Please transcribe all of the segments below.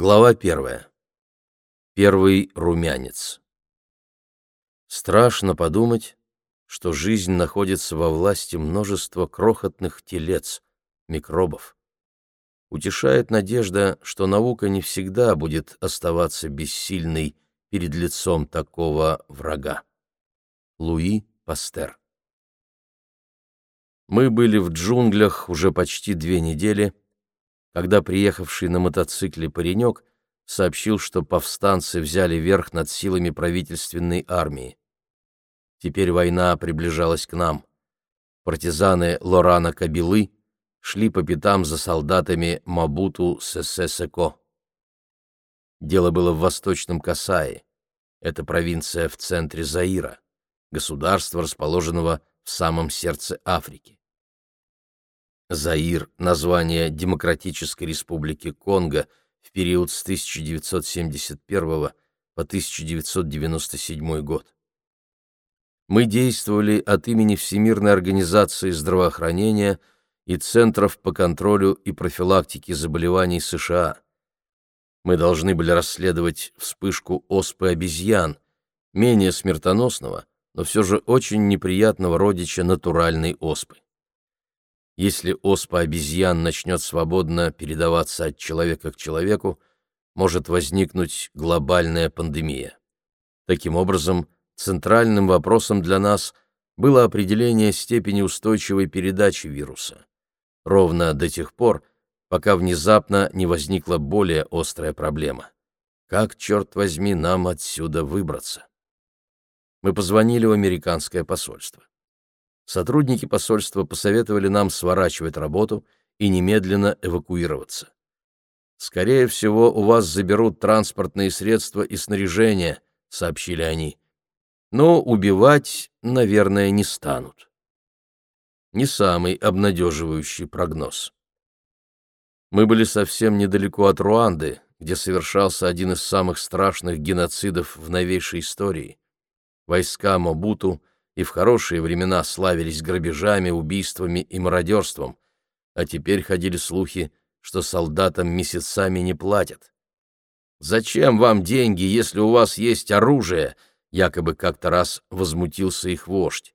Глава первая. Первый румянец. Страшно подумать, что жизнь находится во власти множества крохотных телец, микробов. Утешает надежда, что наука не всегда будет оставаться бессильной перед лицом такого врага. Луи Пастер. Мы были в джунглях уже почти две недели, когда приехавший на мотоцикле паренек сообщил, что повстанцы взяли верх над силами правительственной армии. Теперь война приближалась к нам. Партизаны Лорана Кабилы шли по пятам за солдатами Мабуту Сесесеко. Дело было в восточном Касае. Это провинция в центре Заира, государство, расположенного в самом сердце Африки. Заир — название Демократической Республики Конго в период с 1971 по 1997 год. Мы действовали от имени Всемирной организации здравоохранения и Центров по контролю и профилактике заболеваний США. Мы должны были расследовать вспышку оспы обезьян, менее смертоносного, но все же очень неприятного родича натуральной оспы. Если оспа обезьян начнет свободно передаваться от человека к человеку, может возникнуть глобальная пандемия. Таким образом, центральным вопросом для нас было определение степени устойчивой передачи вируса. Ровно до тех пор, пока внезапно не возникла более острая проблема. Как, черт возьми, нам отсюда выбраться? Мы позвонили в американское посольство сотрудники посольства посоветовали нам сворачивать работу и немедленно эвакуироваться. «Скорее всего, у вас заберут транспортные средства и снаряжение», — сообщили они. «Но убивать, наверное, не станут». Не самый обнадеживающий прогноз. Мы были совсем недалеко от Руанды, где совершался один из самых страшных геноцидов в новейшей истории. Войска Мобуту и в хорошие времена славились грабежами, убийствами и мародерством, а теперь ходили слухи, что солдатам месяцами не платят. «Зачем вам деньги, если у вас есть оружие?» якобы как-то раз возмутился их вождь.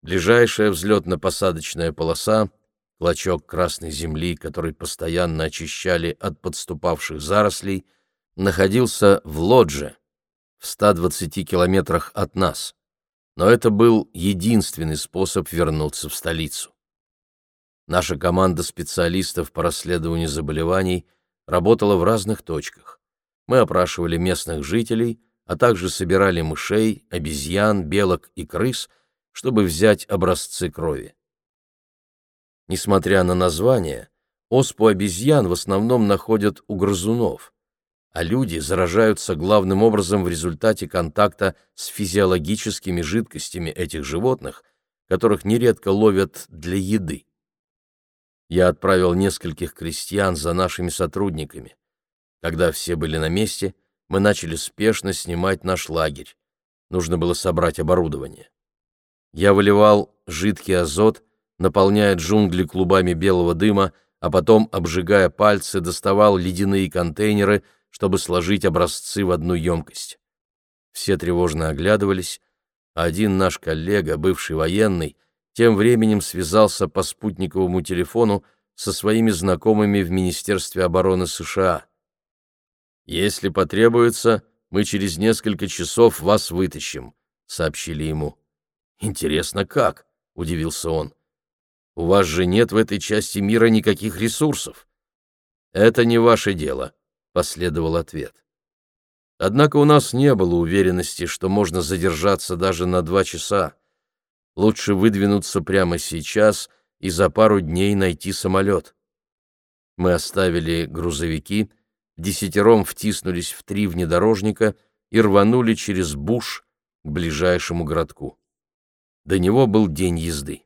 Ближайшая взлетно-посадочная полоса, клочок красной земли, который постоянно очищали от подступавших зарослей, находился в Лодже, в 120 километрах от нас но это был единственный способ вернуться в столицу. Наша команда специалистов по расследованию заболеваний работала в разных точках. Мы опрашивали местных жителей, а также собирали мышей, обезьян, белок и крыс, чтобы взять образцы крови. Несмотря на название, оспу обезьян в основном находят у грызунов а люди заражаются главным образом в результате контакта с физиологическими жидкостями этих животных, которых нередко ловят для еды. Я отправил нескольких крестьян за нашими сотрудниками. Когда все были на месте, мы начали спешно снимать наш лагерь. Нужно было собрать оборудование. Я выливал жидкий азот, наполняя джунгли клубами белого дыма, а потом, обжигая пальцы, доставал ледяные контейнеры, чтобы сложить образцы в одну емкость. Все тревожно оглядывались, а один наш коллега, бывший военный, тем временем связался по спутниковому телефону со своими знакомыми в Министерстве обороны США. «Если потребуется, мы через несколько часов вас вытащим», — сообщили ему. «Интересно, как?» — удивился он. «У вас же нет в этой части мира никаких ресурсов». «Это не ваше дело», последовал ответ. Однако у нас не было уверенности, что можно задержаться даже на два часа. Лучше выдвинуться прямо сейчас и за пару дней найти самолет. Мы оставили грузовики, десятером втиснулись в три внедорожника и рванули через буш к ближайшему городку. До него был день езды.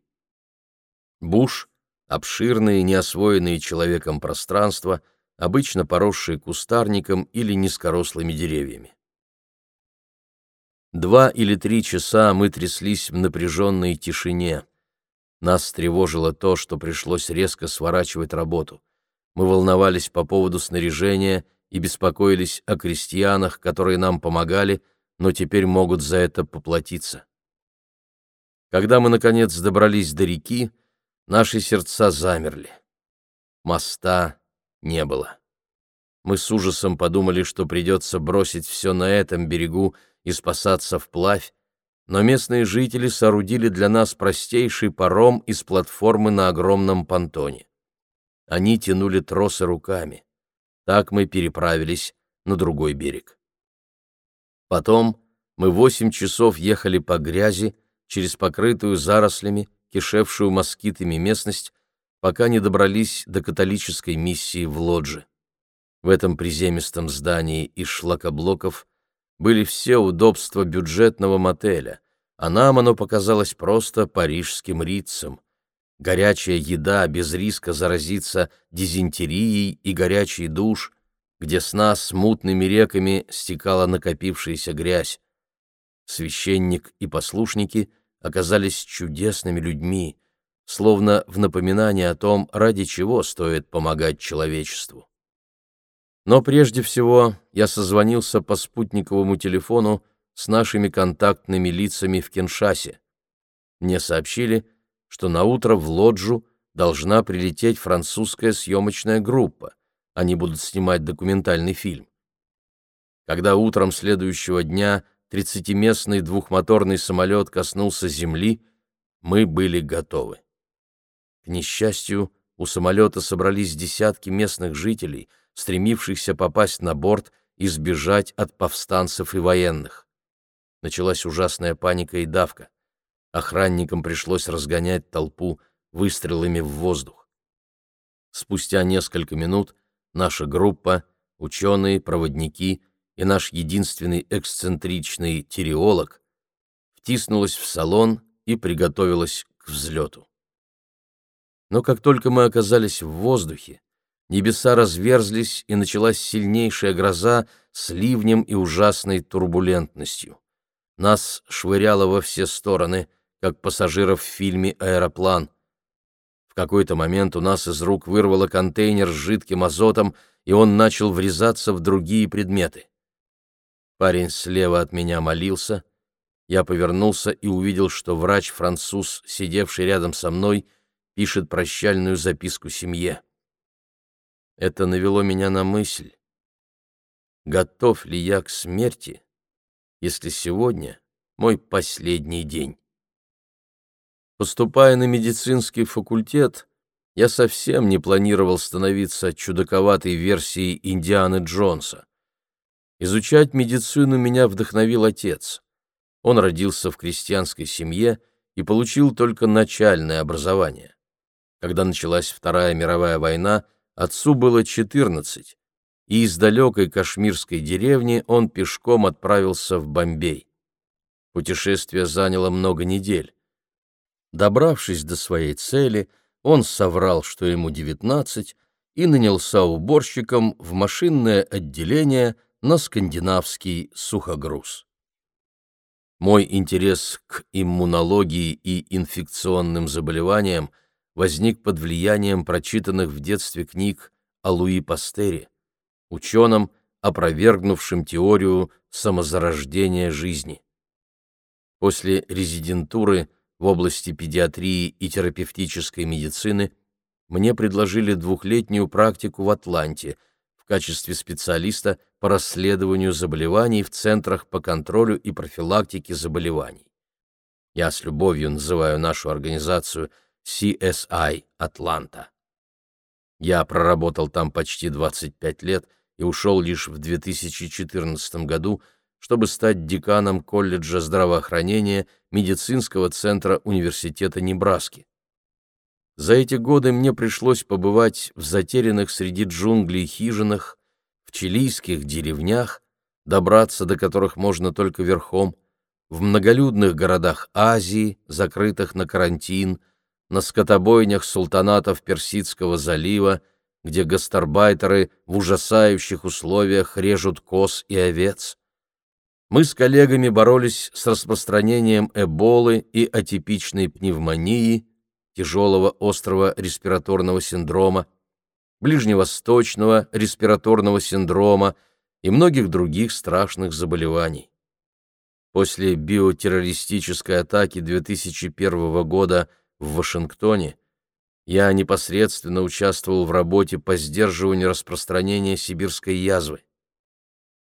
Буш — обширное, неосвоенное человеком пространство — обычно поросшие кустарником или низкорослыми деревьями. Два или три часа мы тряслись в напряженной тишине. Нас тревожило то, что пришлось резко сворачивать работу. Мы волновались по поводу снаряжения и беспокоились о крестьянах, которые нам помогали, но теперь могут за это поплатиться. Когда мы, наконец, добрались до реки, наши сердца замерли. Моста не было. Мы с ужасом подумали, что придется бросить все на этом берегу и спасаться вплавь, но местные жители соорудили для нас простейший паром из платформы на огромном понтоне. Они тянули тросы руками. Так мы переправились на другой берег. Потом мы восемь часов ехали по грязи, через покрытую зарослями, кишевшую москитами местность, пока не добрались до католической миссии в Лодже. В этом приземистом здании из шлакоблоков были все удобства бюджетного мотеля, а нам оно показалось просто парижским рицем. Горячая еда без риска заразиться дизентерией и горячий душ, где с нас смутными реками стекала накопившаяся грязь. Священник и послушники оказались чудесными людьми, словно в напоминание о том, ради чего стоит помогать человечеству. Но прежде всего я созвонился по спутниковому телефону с нашими контактными лицами в Киншасе. Мне сообщили, что на утро в Лоджу должна прилететь французская съемочная группа. Они будут снимать документальный фильм. Когда утром следующего дня тридцатиместный двухмоторный самолет коснулся земли, мы были готовы. К несчастью, у самолета собрались десятки местных жителей, стремившихся попасть на борт и сбежать от повстанцев и военных. Началась ужасная паника и давка. Охранникам пришлось разгонять толпу выстрелами в воздух. Спустя несколько минут наша группа, ученые, проводники и наш единственный эксцентричный тиреолог втиснулась в салон и приготовилась к взлету. Но как только мы оказались в воздухе, небеса разверзлись, и началась сильнейшая гроза с ливнем и ужасной турбулентностью. Нас швыряло во все стороны, как пассажиров в фильме «Аэроплан». В какой-то момент у нас из рук вырвало контейнер с жидким азотом, и он начал врезаться в другие предметы. Парень слева от меня молился. Я повернулся и увидел, что врач-француз, сидевший рядом со мной, пишет прощальную записку семье. Это навело меня на мысль, готов ли я к смерти, если сегодня мой последний день. Поступая на медицинский факультет, я совсем не планировал становиться чудаковатой версией Индианы Джонса. Изучать медицину меня вдохновил отец. Он родился в крестьянской семье и получил только начальное образование. Когда началась Вторая мировая война, отцу было 14, и из далекой кашмирской деревни он пешком отправился в Бомбей. Путешествие заняло много недель. Добравшись до своей цели, он соврал, что ему 19, и нанялся уборщиком в машинное отделение – на скандинавский сухогруз. Мой интерес к иммунологии и инфекционным заболеваниям возник под влиянием прочитанных в детстве книг о Луи Пастере, ученом, опровергнувшем теорию самозарождения жизни. После резидентуры в области педиатрии и терапевтической медицины мне предложили двухлетнюю практику в Атланте – качестве специалиста по расследованию заболеваний в центрах по контролю и профилактике заболеваний. Я с любовью называю нашу организацию CSI Атланта. Я проработал там почти 25 лет и ушел лишь в 2014 году, чтобы стать деканом колледжа здравоохранения медицинского центра Университета Небраски. За эти годы мне пришлось побывать в затерянных среди джунглей хижинах, в чилийских деревнях, добраться до которых можно только верхом, в многолюдных городах Азии, закрытых на карантин, на скотобойнях султанатов Персидского залива, где гастарбайтеры в ужасающих условиях режут коз и овец. Мы с коллегами боролись с распространением эболы и атипичной пневмонии, тяжелого острого респираторного синдрома. ближневосточного респираторного синдрома и многих других страшных заболеваний. После биотеррористической атаки 2001 года в Вашингтоне я непосредственно участвовал в работе по сдерживанию распространения сибирской язвы.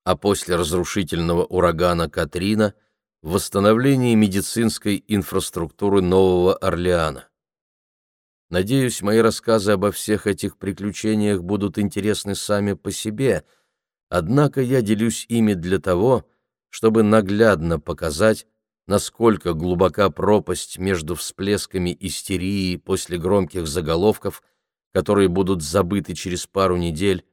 А после разрушительного урагана Катрина – в восстановлении медицинской инфраструктуры Нового Орлеана. Надеюсь, мои рассказы обо всех этих приключениях будут интересны сами по себе, однако я делюсь ими для того, чтобы наглядно показать, насколько глубока пропасть между всплесками истерии после громких заголовков, которые будут забыты через пару недель,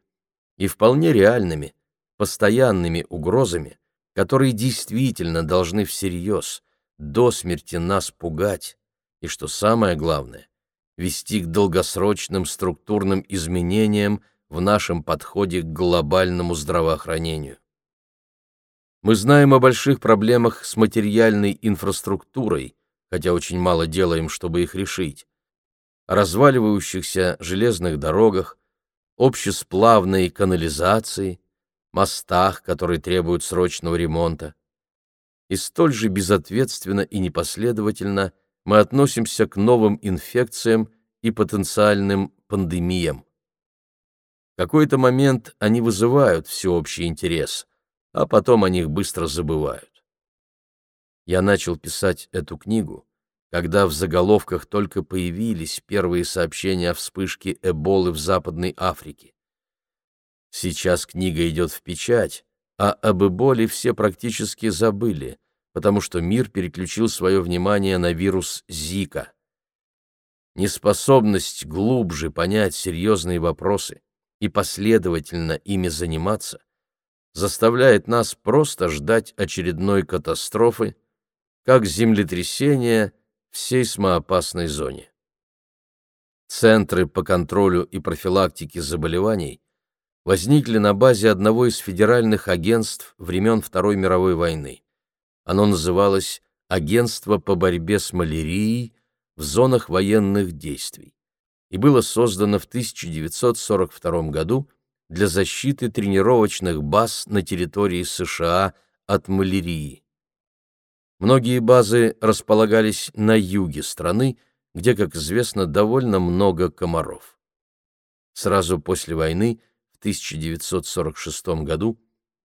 и вполне реальными, постоянными угрозами, которые действительно должны всерьез, до смерти нас пугать, и, что самое главное, вести к долгосрочным структурным изменениям в нашем подходе к глобальному здравоохранению. Мы знаем о больших проблемах с материальной инфраструктурой, хотя очень мало делаем, чтобы их решить, о разваливающихся железных дорогах, общесплавной канализации, мостах, которые требуют срочного ремонта. И столь же безответственно и непоследовательно мы относимся к новым инфекциям и потенциальным пандемиям. В какой-то момент они вызывают всеобщий интерес – а потом о них быстро забывают. Я начал писать эту книгу, когда в заголовках только появились первые сообщения о вспышке Эболы в Западной Африке. Сейчас книга идет в печать, а об Эболе все практически забыли, потому что мир переключил свое внимание на вирус Зика. Неспособность глубже понять серьезные вопросы и последовательно ими заниматься заставляет нас просто ждать очередной катастрофы, как землетрясения в сейсмоопасной зоне. Центры по контролю и профилактике заболеваний возникли на базе одного из федеральных агентств времен Второй мировой войны. Оно называлось «Агентство по борьбе с малярией в зонах военных действий» и было создано в 1942 году для защиты тренировочных баз на территории США от малярии. Многие базы располагались на юге страны, где, как известно, довольно много комаров. Сразу после войны, в 1946 году,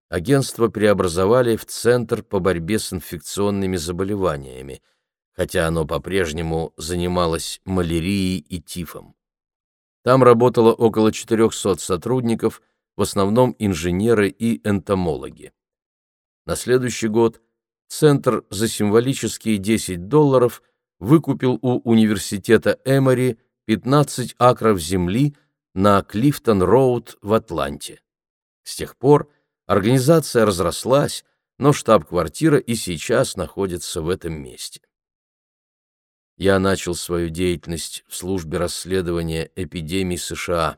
агентство преобразовали в Центр по борьбе с инфекционными заболеваниями, хотя оно по-прежнему занималось малярией и тифом. Там работало около 400 сотрудников, в основном инженеры и энтомологи. На следующий год Центр за символические 10 долларов выкупил у университета Эмори 15 акров земли на Клифтон-Роуд в Атланте. С тех пор организация разрослась, но штаб-квартира и сейчас находится в этом месте я начал свою деятельность в службе расследования эпидемий США.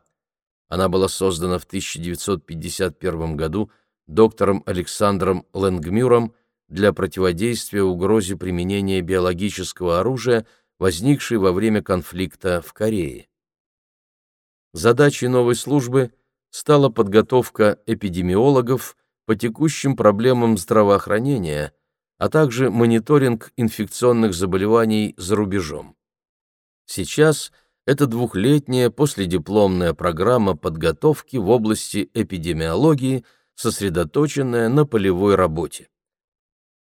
Она была создана в 1951 году доктором Александром Лэнгмюром для противодействия угрозе применения биологического оружия, возникшей во время конфликта в Корее. Задачей новой службы стала подготовка эпидемиологов по текущим проблемам здравоохранения – а также мониторинг инфекционных заболеваний за рубежом. Сейчас это двухлетняя последипломная программа подготовки в области эпидемиологии, сосредоточенная на полевой работе.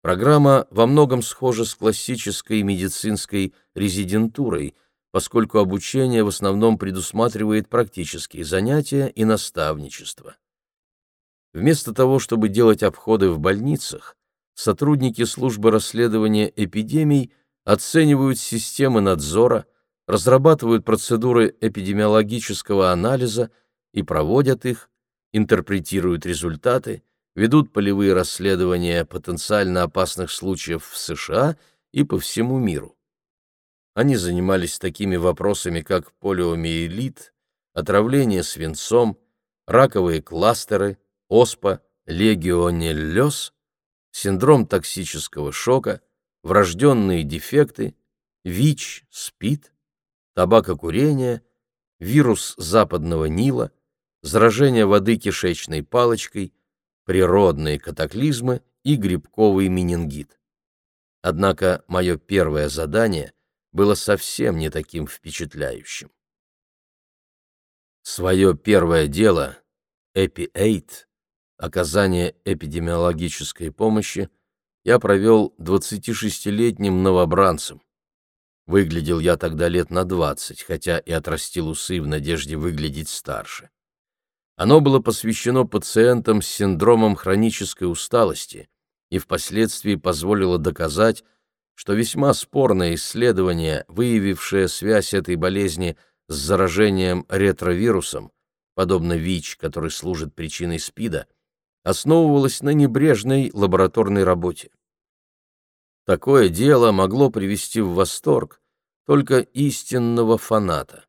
Программа во многом схожа с классической медицинской резидентурой, поскольку обучение в основном предусматривает практические занятия и наставничество. Вместо того, чтобы делать обходы в больницах, сотрудники службы расследования эпидемий оценивают системы надзора, разрабатывают процедуры эпидемиологического анализа и проводят их, интерпретируют результаты, ведут полевые расследования потенциально опасных случаев в США и по всему миру. Они занимались такими вопросами, как полиомиелит, отравление свинцом, раковые кластеры, оспа, легионеллез синдром токсического шока, врожденные дефекты, ВИЧ, СПИД, табакокурение, вирус западного Нила, заражение воды кишечной палочкой, природные катаклизмы и грибковый менингит. Однако мое первое задание было совсем не таким впечатляющим. Свое первое дело, EPI-8, оказание эпидемиологической помощи, я провел 26-летним новобранцем. Выглядел я тогда лет на 20, хотя и отрастил усы в надежде выглядеть старше. Оно было посвящено пациентам с синдромом хронической усталости и впоследствии позволило доказать, что весьма спорное исследование, выявившее связь этой болезни с заражением ретровирусом, подобно ВИЧ, который служит причиной СПИДа, основывалось на небрежной лабораторной работе. Такое дело могло привести в восторг только истинного фаната,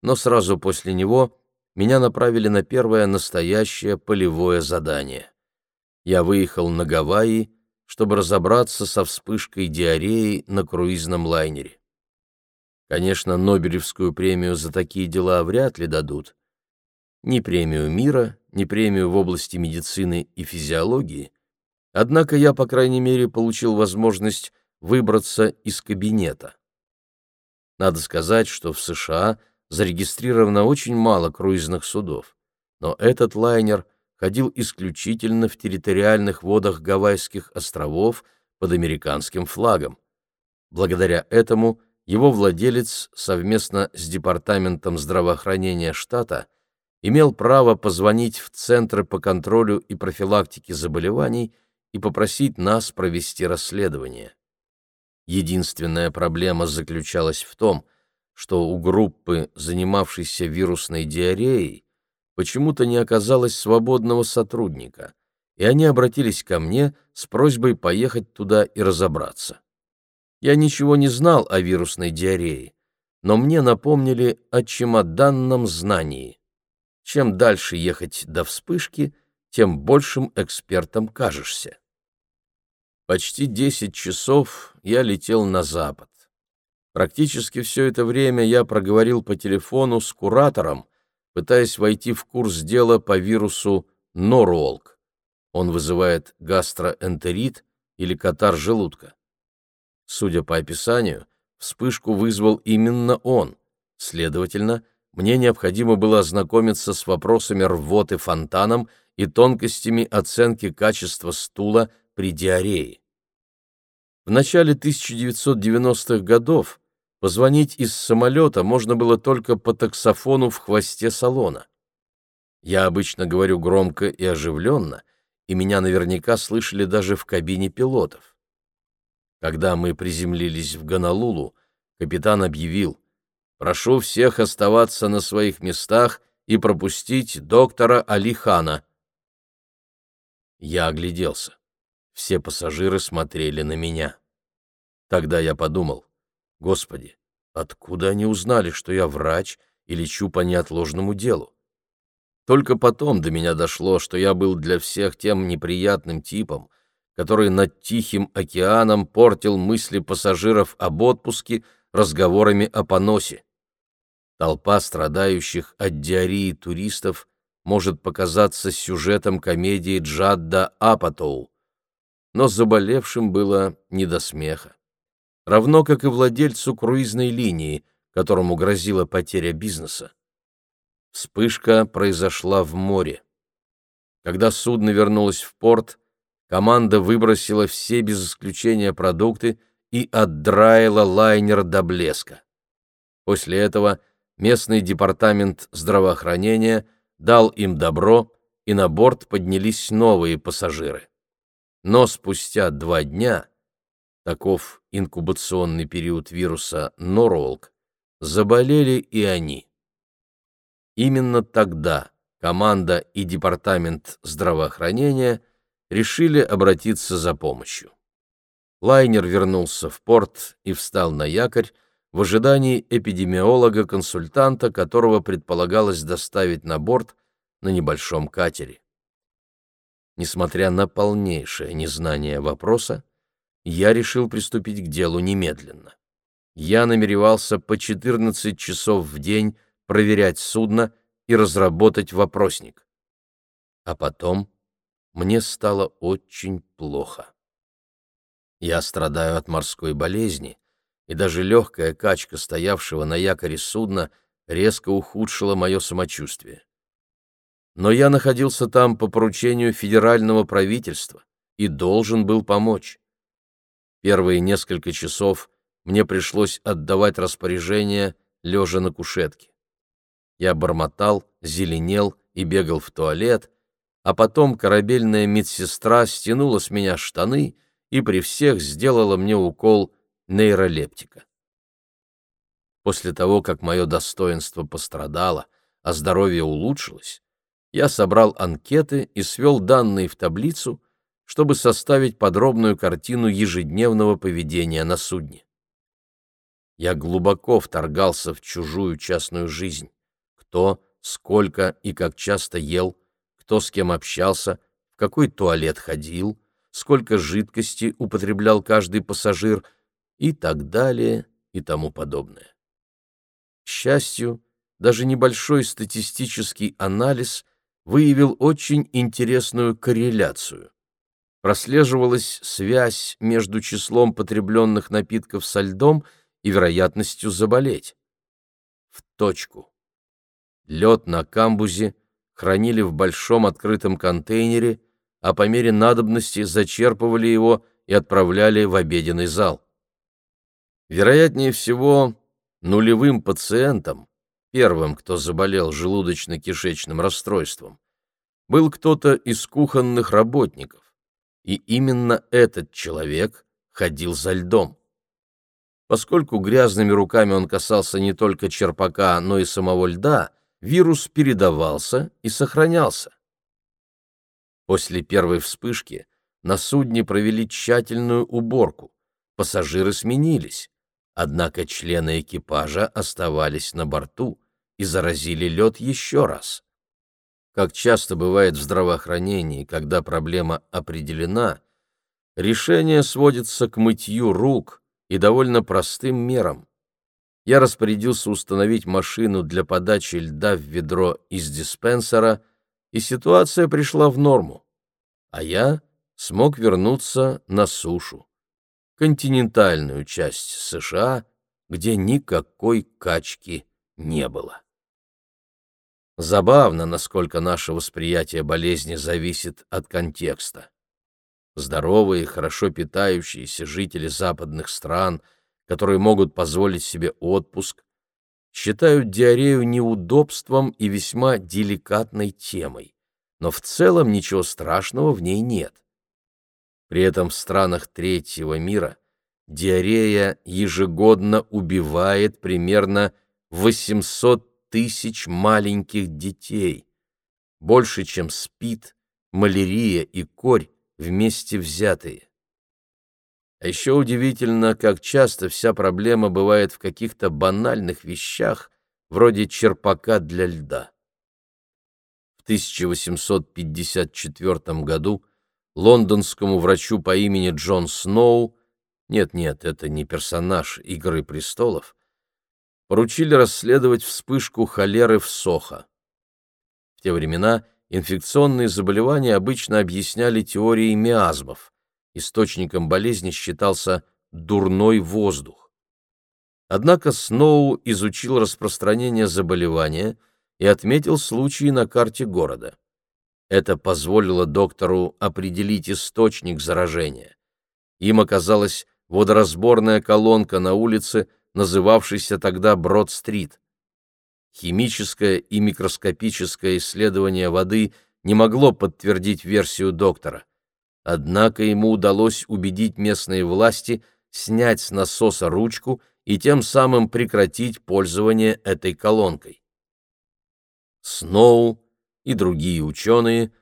но сразу после него меня направили на первое настоящее полевое задание. Я выехал на Гавайи, чтобы разобраться со вспышкой диареи на круизном лайнере. Конечно, Нобелевскую премию за такие дела вряд ли дадут. Ни премию мира, ни премию в области медицины и физиологии. Однако я, по крайней мере, получил возможность выбраться из кабинета. Надо сказать, что в США зарегистрировано очень мало круизных судов, но этот лайнер ходил исключительно в территориальных водах Гавайских островов под американским флагом. Благодаря этому его владелец совместно с Департаментом здравоохранения штата имел право позвонить в Центры по контролю и профилактике заболеваний и попросить нас провести расследование. Единственная проблема заключалась в том, что у группы, занимавшейся вирусной диареей, почему-то не оказалось свободного сотрудника, и они обратились ко мне с просьбой поехать туда и разобраться. Я ничего не знал о вирусной диарее, но мне напомнили о чемоданном знании. Чем дальше ехать до вспышки, тем большим экспертом кажешься. Почти десять часов я летел на запад. Практически все это время я проговорил по телефону с куратором, пытаясь войти в курс дела по вирусу Норолк. Он вызывает гастроэнтерит или катар желудка. Судя по описанию, вспышку вызвал именно он. Следовательно, мне необходимо было ознакомиться с вопросами рвоты фонтаном и тонкостями оценки качества стула при диарее. В начале 1990-х годов Позвонить из самолета можно было только по таксофону в хвосте салона. Я обычно говорю громко и оживленно, и меня наверняка слышали даже в кабине пилотов. Когда мы приземлились в Гонолулу, капитан объявил «Прошу всех оставаться на своих местах и пропустить доктора Алихана». Я огляделся. Все пассажиры смотрели на меня. Тогда я подумал, Господи, откуда они узнали, что я врач и лечу по неотложному делу? Только потом до меня дошло, что я был для всех тем неприятным типом, который над Тихим океаном портил мысли пассажиров об отпуске разговорами о поносе. Толпа страдающих от диареи туристов может показаться сюжетом комедии Джадда Апатоу, но заболевшим было не до смеха равно как и владельцу круизной линии, которому грозила потеря бизнеса. Вспышка произошла в море. Когда судно вернулось в порт, команда выбросила все без исключения продукты и отдраила лайнер до блеска. После этого местный департамент здравоохранения дал им добро, и на борт поднялись новые пассажиры. Но спустя два дня таков инкубационный период вируса Норолк, заболели и они. Именно тогда команда и департамент здравоохранения решили обратиться за помощью. Лайнер вернулся в порт и встал на якорь в ожидании эпидемиолога-консультанта, которого предполагалось доставить на борт на небольшом катере. Несмотря на полнейшее незнание вопроса, я решил приступить к делу немедленно. Я намеревался по 14 часов в день проверять судно и разработать вопросник. А потом мне стало очень плохо. Я страдаю от морской болезни, и даже легкая качка стоявшего на якоре судна резко ухудшила мое самочувствие. Но я находился там по поручению федерального правительства и должен был помочь. Первые несколько часов мне пришлось отдавать распоряжения, лежа на кушетке. Я бормотал, зеленел и бегал в туалет, а потом корабельная медсестра стянула с меня штаны и при всех сделала мне укол нейролептика. После того, как мое достоинство пострадало, а здоровье улучшилось, я собрал анкеты и свел данные в таблицу, чтобы составить подробную картину ежедневного поведения на судне. Я глубоко вторгался в чужую частную жизнь. Кто, сколько и как часто ел, кто с кем общался, в какой туалет ходил, сколько жидкости употреблял каждый пассажир и так далее и тому подобное. К счастью, даже небольшой статистический анализ выявил очень интересную корреляцию. Прослеживалась связь между числом потребленных напитков со льдом и вероятностью заболеть. В точку. Лед на камбузе хранили в большом открытом контейнере, а по мере надобности зачерпывали его и отправляли в обеденный зал. Вероятнее всего, нулевым пациентом, первым, кто заболел желудочно-кишечным расстройством, был кто-то из кухонных работников, и именно этот человек ходил за льдом. Поскольку грязными руками он касался не только черпака, но и самого льда, вирус передавался и сохранялся. После первой вспышки на судне провели тщательную уборку, пассажиры сменились, однако члены экипажа оставались на борту и заразили лед еще раз. Как часто бывает в здравоохранении, когда проблема определена, решение сводится к мытью рук и довольно простым мерам я распорядился установить машину для подачи льда в ведро из диспенсера, и ситуация пришла в норму. А я смог вернуться на сушу, континентальную часть США, где никакой качки не было. Забавно, насколько наше восприятие болезни зависит от контекста. Здоровые, хорошо питающиеся жители западных стран – которые могут позволить себе отпуск, считают диарею неудобством и весьма деликатной темой, но в целом ничего страшного в ней нет. При этом в странах третьего мира диарея ежегодно убивает примерно 800 тысяч маленьких детей, больше, чем спид, малярия и корь вместе взятые. А еще удивительно, как часто вся проблема бывает в каких-то банальных вещах, вроде черпака для льда. В 1854 году лондонскому врачу по имени Джон Сноу, нет-нет, это не персонаж «Игры престолов», поручили расследовать вспышку холеры в Сохо. В те времена инфекционные заболевания обычно объясняли теорией миазмов источником болезни считался дурной воздух. Однако Сноу изучил распространение заболевания и отметил случаи на карте города. Это позволило доктору определить источник заражения. Им оказалась водоразборная колонка на улице, называвшейся тогда Брод-стрит. Химическое и микроскопическое исследование воды не могло подтвердить версию доктора. Однако ему удалось убедить местные власти снять с насоса ручку и тем самым прекратить пользование этой колонкой. Сноу и другие ученые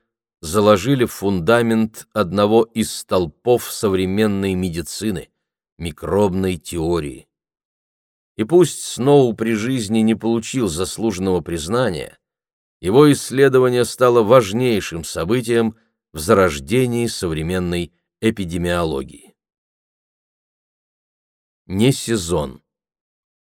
заложили фундамент одного из столпов современной медицины – микробной теории. И пусть Сноу при жизни не получил заслуженного признания, его исследование стало важнейшим событием – в зарождении современной эпидемиологии. Не сезон.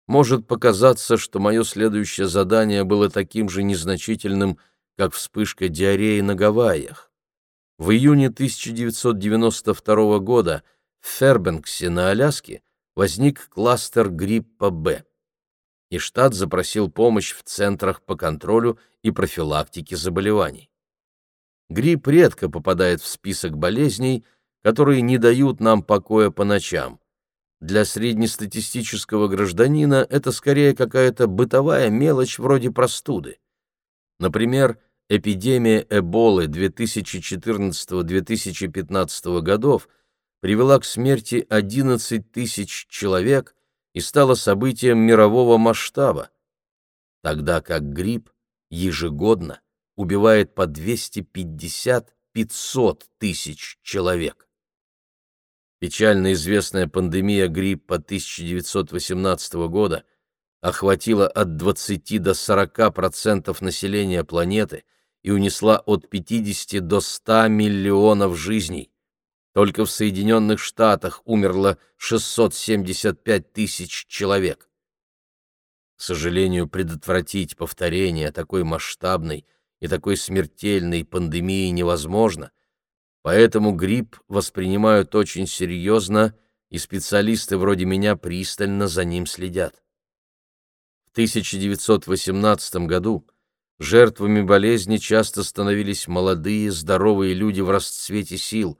может показаться, что мое следующее задание было таким же незначительным, как вспышка диареи на Гавайях. В июне 1992 года в Фербенксе на Аляске возник кластер гриппа Б, и штат запросил помощь в центрах по контролю и профилактике заболеваний. Грипп редко попадает в список болезней, которые не дают нам покоя по ночам. Для среднестатистического гражданина это скорее какая-то бытовая мелочь вроде простуды. Например, эпидемия Эболы 2014-2015 годов привела к смерти 11 тысяч человек и стала событием мирового масштаба, тогда как грипп ежегодно убивает по 250-500 тысяч человек. Печально известная пандемия гриппа 1918 года – охватила от 20 до 40% населения планеты и унесла от 50 до 100 миллионов жизней. Только в Соединенных Штатах умерло 675 тысяч человек. К сожалению, предотвратить повторение такой масштабной и такой смертельной пандемии невозможно, поэтому грипп воспринимают очень серьезно, и специалисты вроде меня пристально за ним следят. 1918 году жертвами болезни часто становились молодые, здоровые люди в расцвете сил,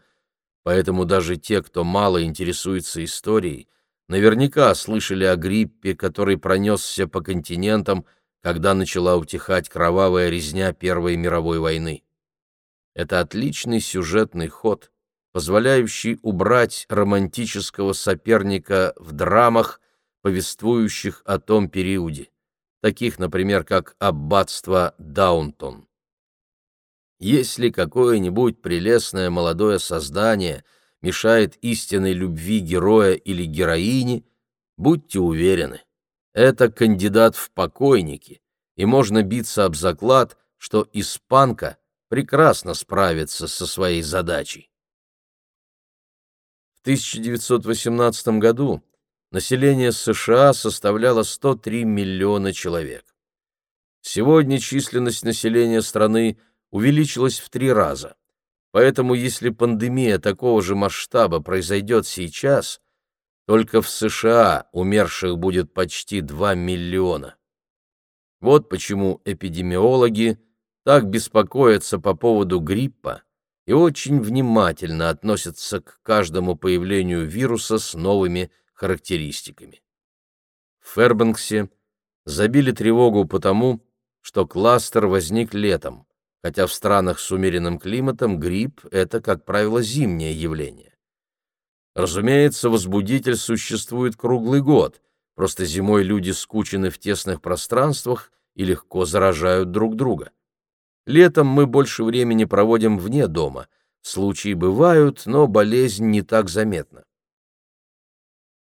поэтому даже те, кто мало интересуется историей, наверняка слышали о гриппе, который пронесся по континентам, когда начала утихать кровавая резня Первой мировой войны. Это отличный сюжетный ход, позволяющий убрать романтического соперника в драмах, повествующих о том периоде, таких, например, как «Аббатство Даунтон». Если какое-нибудь прелестное молодое создание мешает истинной любви героя или героини, будьте уверены, это кандидат в покойники, и можно биться об заклад, что испанка прекрасно справится со своей задачей. В 1918 году население США составляло 103 миллиона человек. Сегодня численность населения страны увеличилась в три раза. Поэтому если пандемия такого же масштаба произойдет сейчас, только в США умерших будет почти 2 миллиона. Вот почему эпидемиологи так беспокоятся по поводу гриппа и очень внимательно относятся к каждому появлению вируса с новыми характеристиками. В Фербенксе забили тревогу потому, что кластер возник летом, хотя в странах с умеренным климатом грипп – это, как правило, зимнее явление. Разумеется, возбудитель существует круглый год, просто зимой люди скучены в тесных пространствах и легко заражают друг друга. Летом мы больше времени проводим вне дома, случаи бывают, но болезнь не так заметна.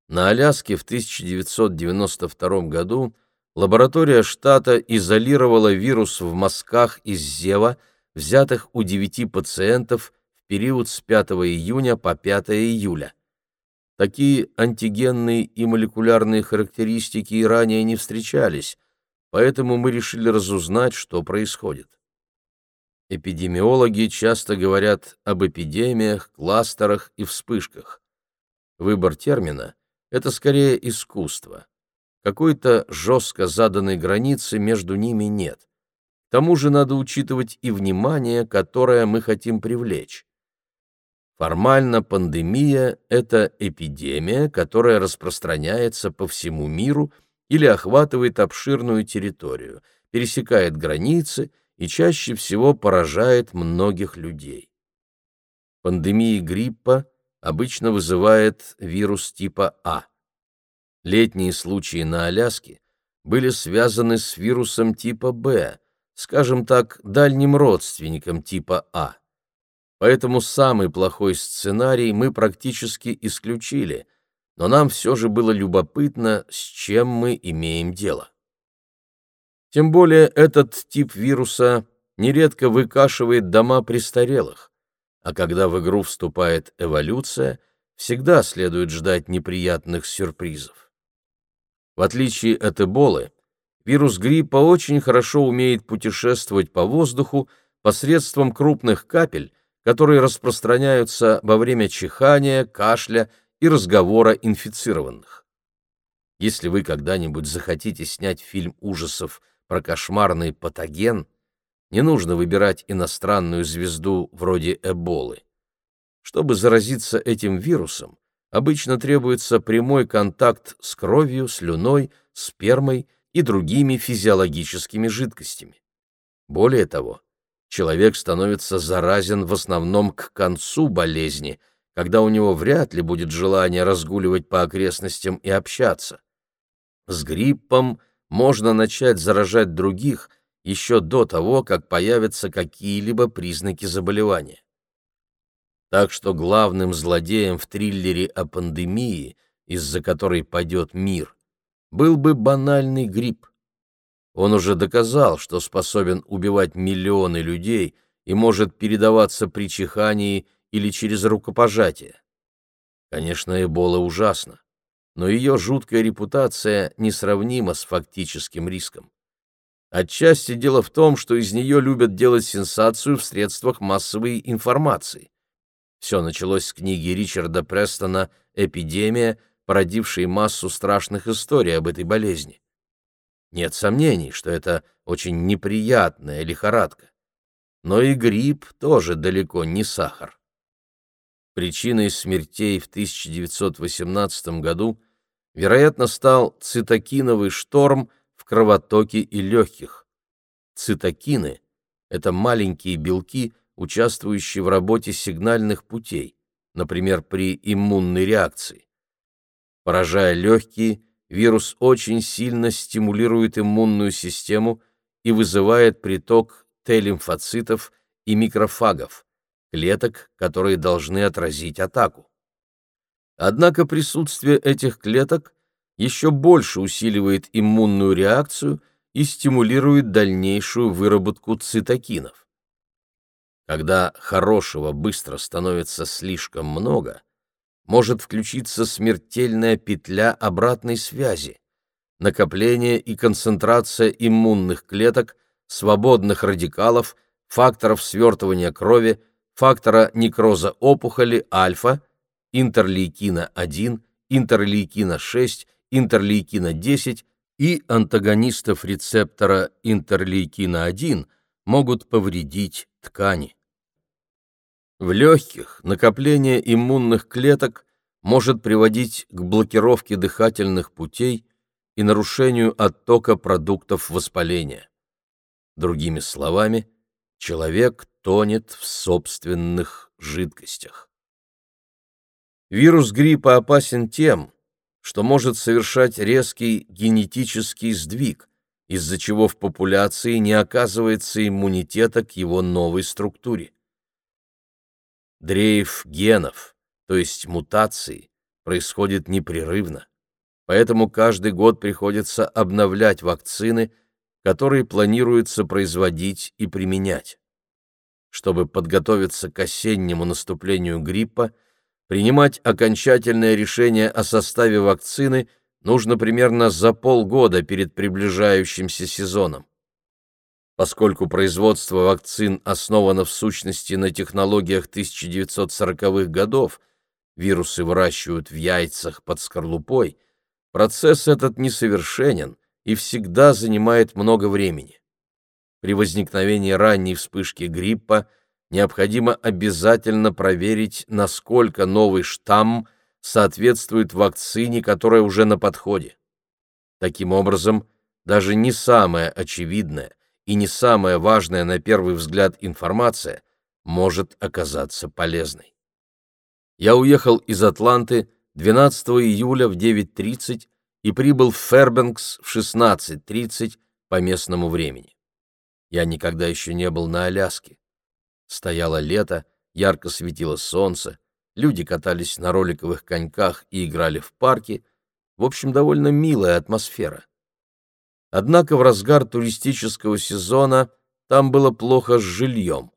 На Аляске в 1992 году лаборатория штата изолировала вирус в мазках из зева, взятых у девяти пациентов в период с 5 июня по 5 июля. Такие антигенные и молекулярные характеристики и ранее не встречались, поэтому мы решили разузнать, что происходит. Эпидемиологи часто говорят об эпидемиях, кластерах и вспышках. Выбор термина — это скорее искусство. Какой-то жестко заданной границы между ними нет. К тому же надо учитывать и внимание, которое мы хотим привлечь. Формально пандемия – это эпидемия, которая распространяется по всему миру или охватывает обширную территорию, пересекает границы и чаще всего поражает многих людей. Пандемии гриппа обычно вызывает вирус типа А. Летние случаи на Аляске были связаны с вирусом типа Б, скажем так, дальним родственником типа А. Поэтому самый плохой сценарий мы практически исключили, но нам все же было любопытно, с чем мы имеем дело. Тем более этот тип вируса нередко выкашивает дома престарелых, а когда в игру вступает эволюция, всегда следует ждать неприятных сюрпризов. В отличие от эболы, вирус гриппа очень хорошо умеет путешествовать по воздуху посредством крупных капель, которые распространяются во время чихания, кашля и разговора инфицированных. Если вы когда-нибудь захотите снять фильм ужасов про кошмарный патоген, не нужно выбирать иностранную звезду вроде Эболы. Чтобы заразиться этим вирусом, обычно требуется прямой контакт с кровью, слюной, спермой и другими физиологическими жидкостями. Более того, человек становится заразен в основном к концу болезни, когда у него вряд ли будет желание разгуливать по окрестностям и общаться. С гриппом можно начать заражать других еще до того, как появятся какие-либо признаки заболевания. Так что главным злодеем в триллере о пандемии, из-за которой падет мир, был бы банальный грипп. Он уже доказал, что способен убивать миллионы людей и может передаваться при чихании или через рукопожатие. Конечно, Эбола ужасна, но ее жуткая репутация несравнима с фактическим риском. Отчасти дело в том, что из нее любят делать сенсацию в средствах массовой информации. Все началось с книги Ричарда Престона «Эпидемия», породившей массу страшных историй об этой болезни. Нет сомнений, что это очень неприятная лихорадка. Но и грипп тоже далеко не сахар. Причиной смертей в 1918 году, вероятно, стал цитокиновый шторм в кровотоке и легких. Цитокины – это маленькие белки, участвующие в работе сигнальных путей, например, при иммунной реакции. Поражая легкие, вирус очень сильно стимулирует иммунную систему и вызывает приток Т-лимфоцитов и микрофагов, клеток, которые должны отразить атаку. Однако присутствие этих клеток еще больше усиливает иммунную реакцию и стимулирует дальнейшую выработку цитокинов. Когда хорошего быстро становится слишком много, может включиться смертельная петля обратной связи, накопление и концентрация иммунных клеток, свободных радикалов, факторов свертывания крови, фактора некроза опухоли альфа, интерлейкина-1, интерлейкина-6, интерлейкина-10 и антагонистов рецептора интерлейкина-1 могут повредить ткани. В легких накопление иммунных клеток может приводить к блокировке дыхательных путей и нарушению оттока продуктов воспаления. Другими словами, человек тонет в собственных жидкостях. Вирус гриппа опасен тем, что может совершать резкий генетический сдвиг, из-за чего в популяции не оказывается иммунитета к его новой структуре. Дрейф генов, то есть мутации, происходит непрерывно, поэтому каждый год приходится обновлять вакцины, которые планируется производить и применять. Чтобы подготовиться к осеннему наступлению гриппа, Принимать окончательное решение о составе вакцины нужно примерно за полгода перед приближающимся сезоном. Поскольку производство вакцин основано в сущности на технологиях 1940-х годов, вирусы выращивают в яйцах под скорлупой, процесс этот несовершенен и всегда занимает много времени. При возникновении ранней вспышки гриппа – необходимо обязательно проверить, насколько новый штамм соответствует вакцине, которая уже на подходе. Таким образом, даже не самая очевидная и не самая важная на первый взгляд информация может оказаться полезной. Я уехал из Атланты 12 июля в 9.30 и прибыл в Фербенкс в 16.30 по местному времени. Я никогда еще не был на Аляске. Стояло лето, ярко светило солнце, люди катались на роликовых коньках и играли в парке. В общем, довольно милая атмосфера. Однако в разгар туристического сезона там было плохо с жильем.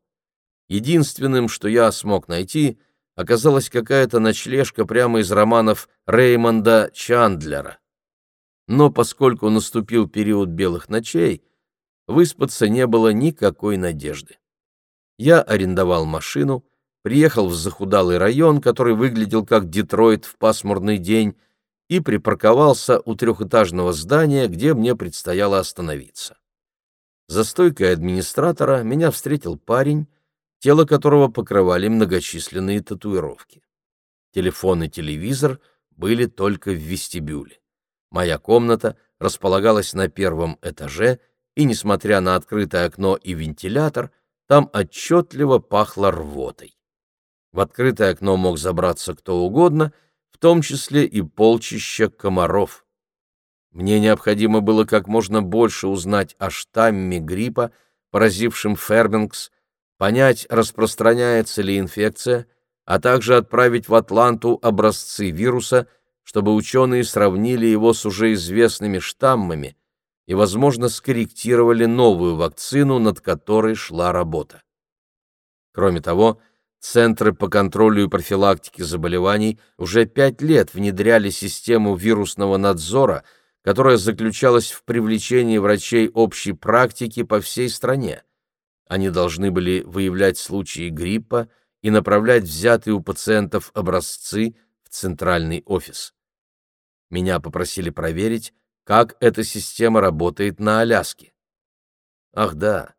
Единственным, что я смог найти, оказалась какая-то ночлежка прямо из романов Реймонда Чандлера. но поскольку наступил период белых ночей, выспаться не было никакой надежды. Я арендовал машину, приехал в захудалый район, который выглядел как Детройт в пасмурный день, и припарковался у трехэтажного здания, где мне предстояло остановиться. За стойкой администратора меня встретил парень, тело которого покрывали многочисленные татуировки. Телефон и телевизор были только в вестибюле. Моя комната располагалась на первом этаже, и, несмотря на открытое окно и вентилятор, там отчетливо пахло рвотой. В открытое окно мог забраться кто угодно, в том числе и полчища комаров. Мне необходимо было как можно больше узнать о штамме гриппа, поразившем Фербингс, понять, распространяется ли инфекция, а также отправить в Атланту образцы вируса, чтобы ученые сравнили его с уже известными штаммами и, возможно, скорректировали новую вакцину, над которой шла работа. Кроме того, Центры по контролю и профилактике заболеваний уже пять лет внедряли систему вирусного надзора, которая заключалась в привлечении врачей общей практики по всей стране. Они должны были выявлять случаи гриппа и направлять взятые у пациентов образцы в центральный офис. Меня попросили проверить, как эта система работает на Аляске. Ах да,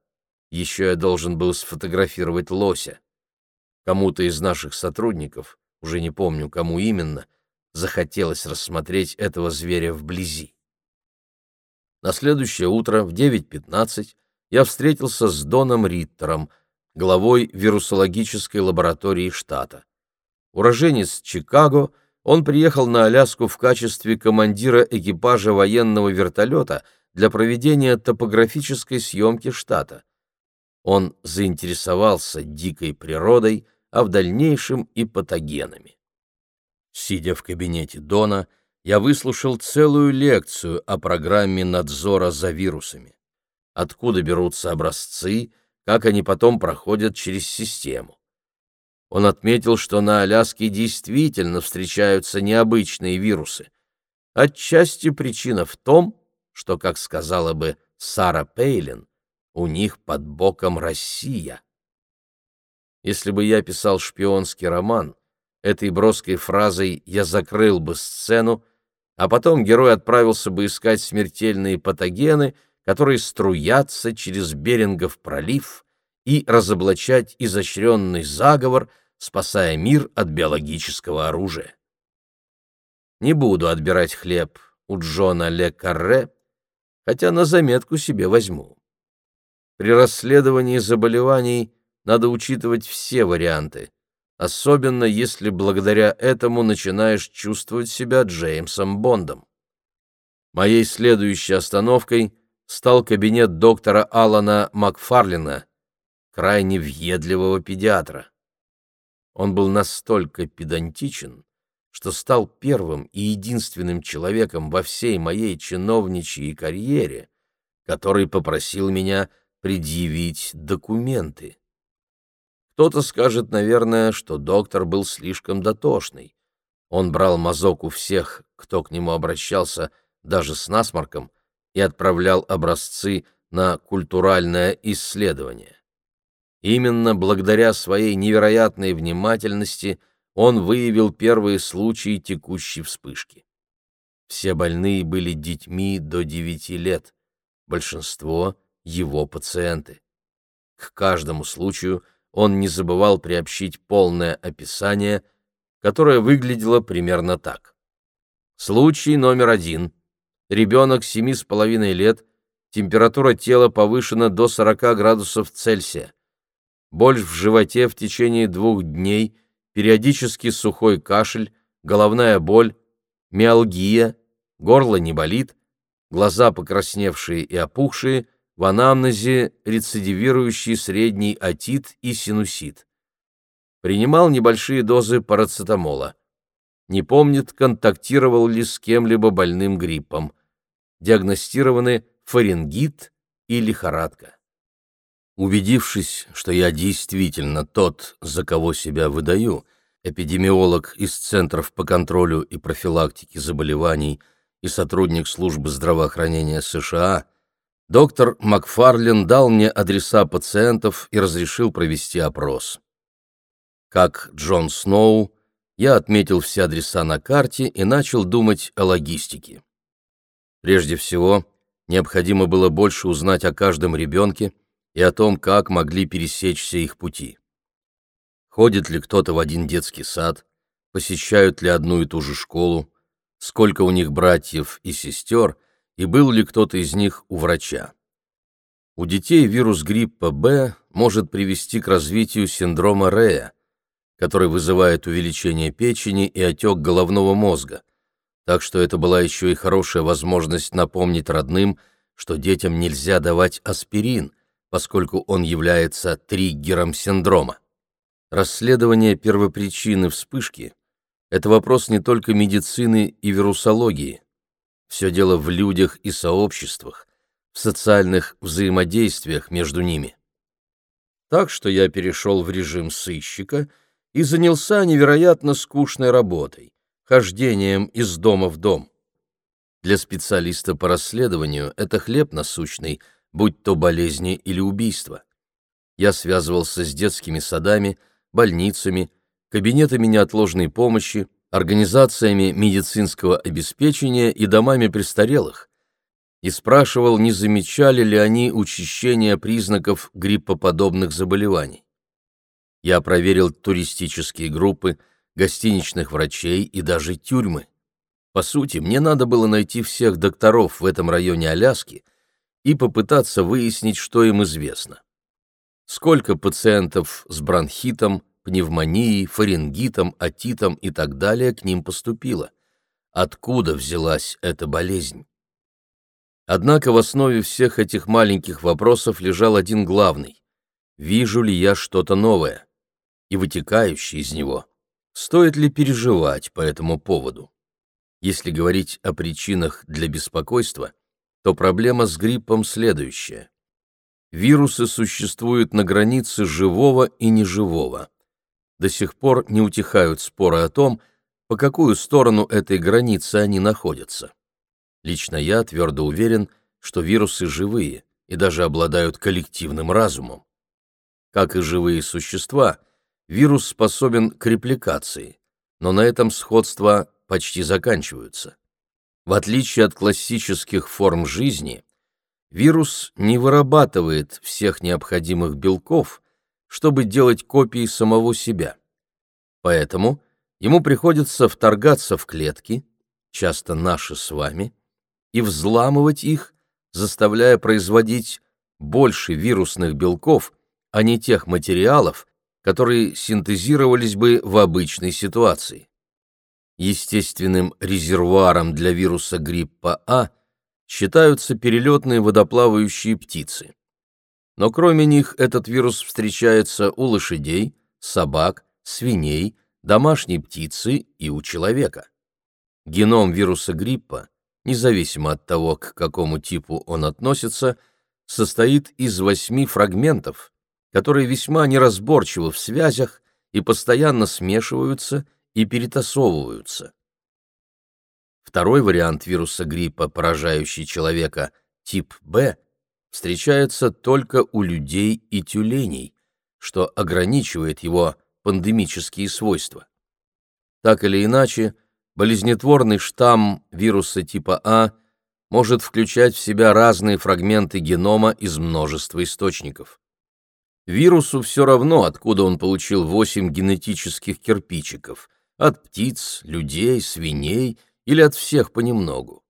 еще я должен был сфотографировать лося. Кому-то из наших сотрудников, уже не помню, кому именно, захотелось рассмотреть этого зверя вблизи. На следующее утро в 9.15 я встретился с Доном Риттером, главой вирусологической лаборатории штата. Уроженец Чикаго, он приехал на Аляску в качестве командира экипажа военного вертолета для проведения топографической съемки штата. Он заинтересовался дикой природой, а в дальнейшем и патогенами. Сидя в кабинете Дона, я выслушал целую лекцию о программе надзора за вирусами. Откуда берутся образцы, как они потом проходят через систему. Он отметил, что на Аляске действительно встречаются необычные вирусы. Отчасти причина в том, что, как сказала бы Сара Пейлин, у них под боком Россия. Если бы я писал шпионский роман, этой броской фразой я закрыл бы сцену, а потом герой отправился бы искать смертельные патогены, которые струятся через Берингов пролив, и разоблачать изощренный заговор, спасая мир от биологического оружия. Не буду отбирать хлеб у Джона Ле Карре, хотя на заметку себе возьму. При расследовании заболеваний надо учитывать все варианты, особенно если благодаря этому начинаешь чувствовать себя Джеймсом Бондом. Моей следующей остановкой стал кабинет доктора Алана Макфарлина, крайне въедливого педиатра. Он был настолько педантичен, что стал первым и единственным человеком во всей моей чиновничьей карьере, который попросил меня предъявить документы. Кто-то скажет, наверное, что доктор был слишком дотошный. Он брал мазок у всех, кто к нему обращался, даже с насморком, и отправлял образцы на культуральное исследование. Именно благодаря своей невероятной внимательности он выявил первые случаи текущей вспышки. Все больные были детьми до 9 лет, большинство — его пациенты. К каждому случаю – он не забывал приобщить полное описание, которое выглядело примерно так. Случай номер один. Ребенок семи с половиной лет, температура тела повышена до 40 градусов Цельсия. Боль в животе в течение двух дней, периодически сухой кашель, головная боль, миалгия, горло не болит, глаза покрасневшие и опухшие – в анамнезе рецидивирующий средний отит и синусит. Принимал небольшие дозы парацетамола. Не помнит, контактировал ли с кем-либо больным гриппом. Диагностированы фарингит и лихорадка. Убедившись, что я действительно тот, за кого себя выдаю, эпидемиолог из Центров по контролю и профилактике заболеваний и сотрудник службы здравоохранения США, доктор Макфарлин дал мне адреса пациентов и разрешил провести опрос. Как Джон Сноу, я отметил все адреса на карте и начал думать о логистике. Прежде всего, необходимо было больше узнать о каждом ребенке и о том, как могли пересечься их пути. Ходит ли кто-то в один детский сад, посещают ли одну и ту же школу, сколько у них братьев и сестер, и был ли кто-то из них у врача. У детей вирус гриппа Б может привести к развитию синдрома Рея, который вызывает увеличение печени и отек головного мозга. Так что это была еще и хорошая возможность напомнить родным, что детям нельзя давать аспирин, поскольку он является триггером синдрома. Расследование первопричины вспышки – это вопрос не только медицины и вирусологии. Все дело в людях и сообществах, в социальных взаимодействиях между ними. Так что я перешел в режим сыщика – и занялся невероятно скучной работой — хождением из дома в дом. Для специалиста по расследованию это хлеб насущный, будь то болезни или убийства. Я связывался с детскими садами, больницами, кабинетами неотложной помощи, организациями медицинского обеспечения и домами престарелых и спрашивал, не замечали ли они учащения признаков гриппоподобных заболеваний. Я проверил туристические группы, гостиничных врачей и даже тюрьмы. По сути, мне надо было найти всех докторов в этом районе Аляски и попытаться выяснить, что им известно. Сколько пациентов с бронхитом, пневмонией, фарингитом, отитом и так далее к ним поступило? Откуда взялась эта болезнь? Однако в основе всех этих маленьких вопросов лежал один главный. Вижу ли я что-то новое? и вытекающие из него, стоит ли переживать по этому поводу? Если говорить о причинах для беспокойства, то проблема с гриппом следующая. Вирусы существуют на границе живого и неживого. До сих пор не утихают споры о том, по какую сторону этой границы они находятся. Лично я твердо уверен, что вирусы живые и даже обладают коллективным разумом. Как и живые существа, вирус способен к репликации, но на этом сходства почти заканчиваются. В отличие от классических форм жизни, вирус не вырабатывает всех необходимых белков, чтобы делать копии самого себя. Поэтому ему приходится вторгаться в клетки, часто наши с вами, и взламывать их, заставляя производить больше вирусных белков, а не тех материалов, которые синтезировались бы в обычной ситуации. Естественным резервуаром для вируса гриппа А считаются перелетные водоплавающие птицы. Но кроме них этот вирус встречается у лошадей, собак, свиней, домашней птицы и у человека. Геном вируса гриппа, независимо от того, к какому типу он относится, состоит из восьми фрагментов, которые весьма неразборчивы в связях и постоянно смешиваются и перетасовываются. Второй вариант вируса гриппа, поражающий человека, тип Б, встречается только у людей и тюленей, что ограничивает его пандемические свойства. Так или иначе, болезнетворный штамм вируса типа А может включать в себя разные фрагменты генома из множества источников. Вирусу все равно, откуда он получил восемь генетических кирпичиков – от птиц, людей, свиней или от всех понемногу.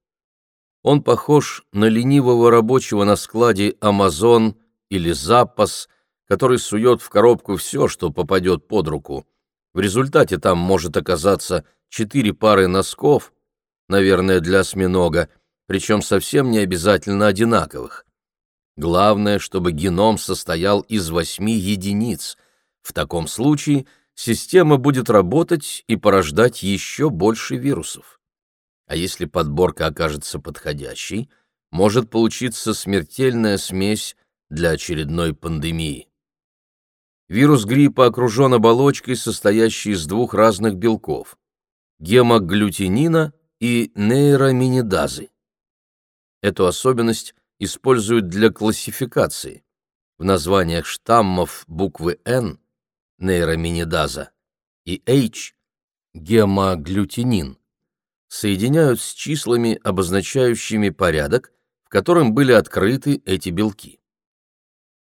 Он похож на ленивого рабочего на складе «Амазон» или «Запас», который сует в коробку все, что попадет под руку. В результате там может оказаться четыре пары носков, наверное, для осьминога, причем совсем не обязательно одинаковых. Главное, чтобы геном состоял из восьми единиц. В таком случае система будет работать и порождать еще больше вирусов. А если подборка окажется подходящей, может получиться смертельная смесь для очередной пандемии. Вирус гриппа окружен оболочкой, состоящей из двух разных белков – гемоглютинина и нейроминидазы. Эту особенность используют для классификации. В названиях штаммов буквы N – нейроминидаза и H – гемоглютинин соединяют с числами, обозначающими порядок, в котором были открыты эти белки.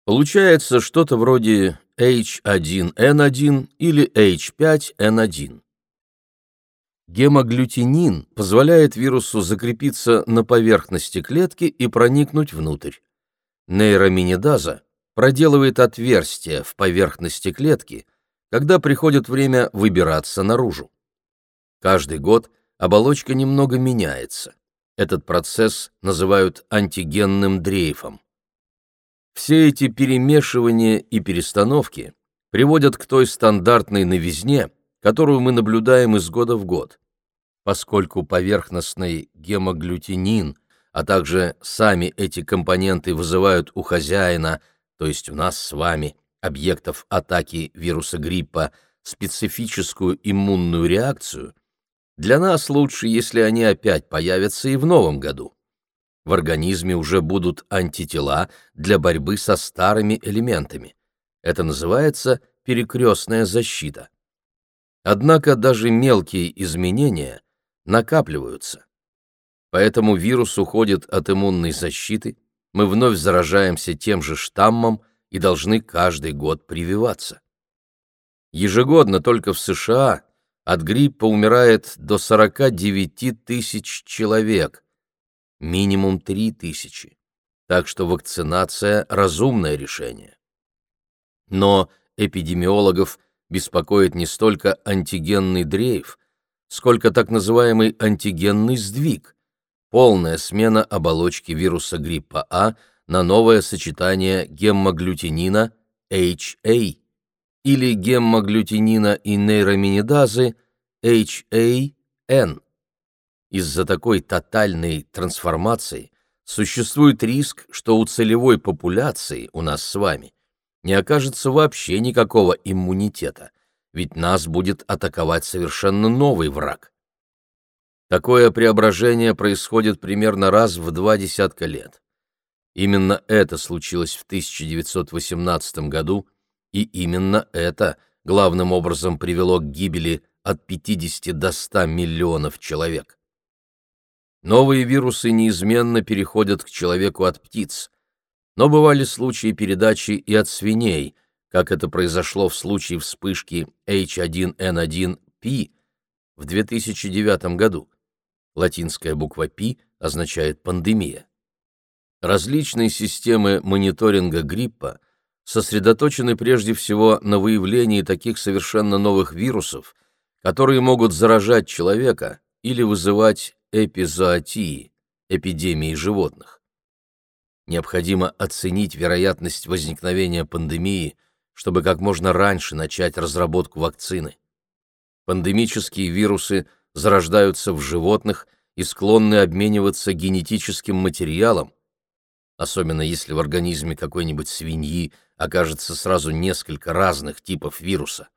Получается что-то вроде H1N1 или H5N1. Гемоглютинин позволяет вирусу закрепиться на поверхности клетки и проникнуть внутрь. Нейроминидаза проделывает отверстие в поверхности клетки, когда приходит время выбираться наружу. Каждый год оболочка немного меняется. Этот процесс называют антигенным дрейфом. Все эти перемешивания и перестановки приводят к той стандартной новизне, которую мы наблюдаем из года в год. Поскольку поверхностный гемоглютинин, а также сами эти компоненты вызывают у хозяина, то есть у нас с вами, объектов атаки вируса гриппа, специфическую иммунную реакцию, для нас лучше, если они опять появятся и в новом году. В организме уже будут антитела для борьбы со старыми элементами. Это называется перекрестная защита. Однако даже мелкие изменения накапливаются. Поэтому вирус уходит от иммунной защиты, мы вновь заражаемся тем же штаммом и должны каждый год прививаться. Ежегодно только в США от гриппа умирает до 49 тысяч человек, минимум 3 тысячи, так что вакцинация – разумное решение. Но эпидемиологов беспокоит не столько антигенный дрейф, сколько так называемый антигенный сдвиг, полная смена оболочки вируса гриппа А на новое сочетание геммоглютинина HA или геммоглютинина и нейроминидазы HAN. Из-за такой тотальной трансформации существует риск, что у целевой популяции, у нас с вами, не окажется вообще никакого иммунитета, ведь нас будет атаковать совершенно новый враг. Такое преображение происходит примерно раз в два десятка лет. Именно это случилось в 1918 году, и именно это главным образом привело к гибели от 50 до 100 миллионов человек. Новые вирусы неизменно переходят к человеку от птиц, но бывали случаи передачи и от свиней, как это произошло в случае вспышки H1N1P в 2009 году. Латинская буква P означает «пандемия». Различные системы мониторинга гриппа сосредоточены прежде всего на выявлении таких совершенно новых вирусов, которые могут заражать человека или вызывать эпизоотии, эпидемии животных. Необходимо оценить вероятность возникновения пандемии, чтобы как можно раньше начать разработку вакцины. Пандемические вирусы зарождаются в животных и склонны обмениваться генетическим материалом, особенно если в организме какой-нибудь свиньи окажется сразу несколько разных типов вируса.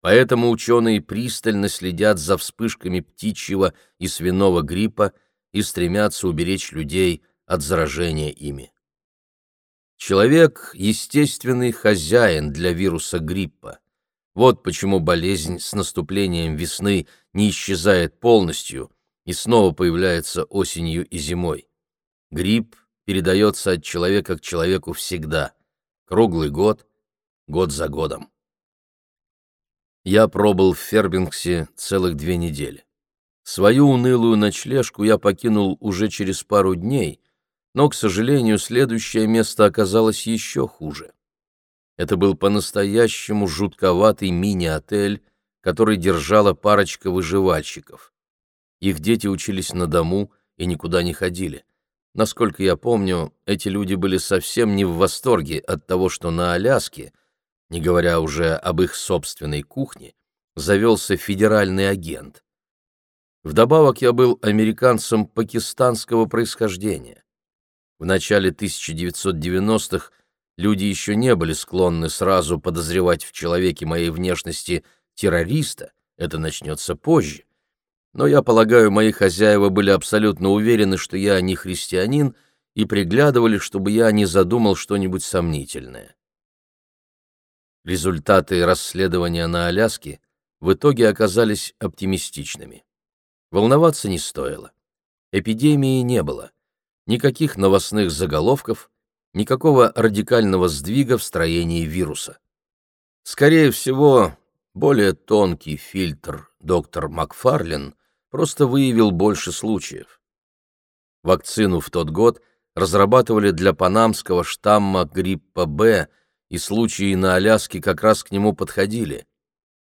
Поэтому ученые пристально следят за вспышками птичьего и свиного гриппа и стремятся уберечь людей от заражения ими. Человек – естественный хозяин для вируса гриппа. Вот почему болезнь с наступлением весны не исчезает полностью и снова появляется осенью и зимой. Грипп передается от человека к человеку всегда, круглый год, год за годом. Я пробыл в Фербингсе целых две недели. Свою унылую ночлежку я покинул уже через пару дней, но, к сожалению, следующее место оказалось еще хуже. Это был по-настоящему жутковатый мини-отель, который держала парочка выживальщиков. Их дети учились на дому и никуда не ходили. Насколько я помню, эти люди были совсем не в восторге от того, что на Аляске, не говоря уже об их собственной кухне, завелся федеральный агент. Вдобавок я был американцем пакистанского происхождения. В начале 1990-х люди еще не были склонны сразу подозревать в человеке моей внешности террориста, это начнется позже. но я полагаю, мои хозяева были абсолютно уверены, что я не христианин, и приглядывали, чтобы я не задумал что-нибудь сомнительное. Результаты расследования на Аляске в итоге оказались оптимистичными. Волноваться не стоило. Эпидемии не было. Никаких новостных заголовков, никакого радикального сдвига в строении вируса. Скорее всего, более тонкий фильтр доктор Макфарлин просто выявил больше случаев. Вакцину в тот год разрабатывали для панамского штамма гриппа Б, и случаи на Аляске как раз к нему подходили.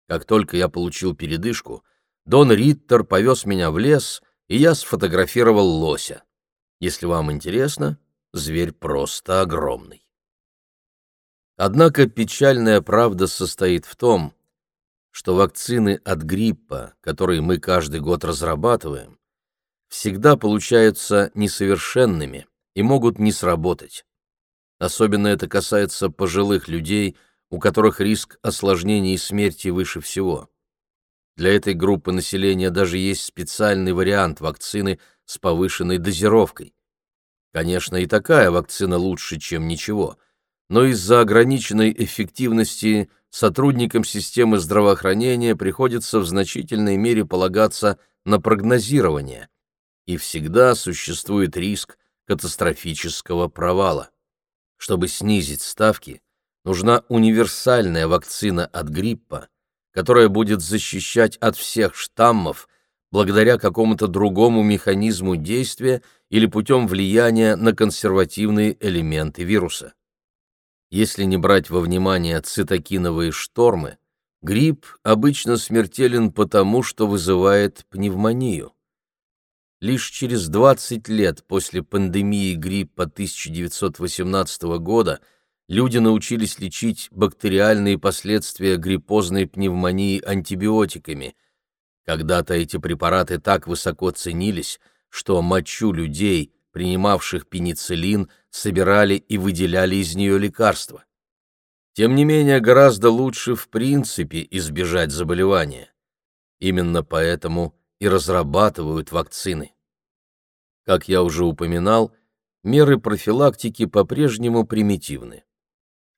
Как только я получил передышку, Дон Риттер повез меня в лес, и я сфотографировал лося. Если вам интересно, зверь просто огромный. Однако печальная правда состоит в том, что вакцины от гриппа, которые мы каждый год разрабатываем, всегда получаются несовершенными и могут не сработать. Особенно это касается пожилых людей, у которых риск осложнений и смерти выше всего. Для этой группы населения даже есть специальный вариант вакцины с повышенной дозировкой. Конечно, и такая вакцина лучше, чем ничего, но из-за ограниченной эффективности сотрудникам системы здравоохранения приходится в значительной мере полагаться на прогнозирование, и всегда существует риск катастрофического провала. Чтобы снизить ставки, нужна универсальная вакцина от гриппа, которая будет защищать от всех штаммов благодаря какому-то другому механизму действия или путем влияния на консервативные элементы вируса. Если не брать во внимание цитокиновые штормы, грипп обычно смертелен потому, что вызывает пневмонию. Лишь через 20 лет после пандемии гриппа 1918 года люди научились лечить бактериальные последствия гриппозной пневмонии антибиотиками. Когда-то эти препараты так высоко ценились, что мочу людей, принимавших пенициллин, собирали и выделяли из нее лекарства. Тем не менее, гораздо лучше в принципе избежать заболевания. Именно поэтому и разрабатывают вакцины. Как я уже упоминал, меры профилактики по-прежнему примитивны.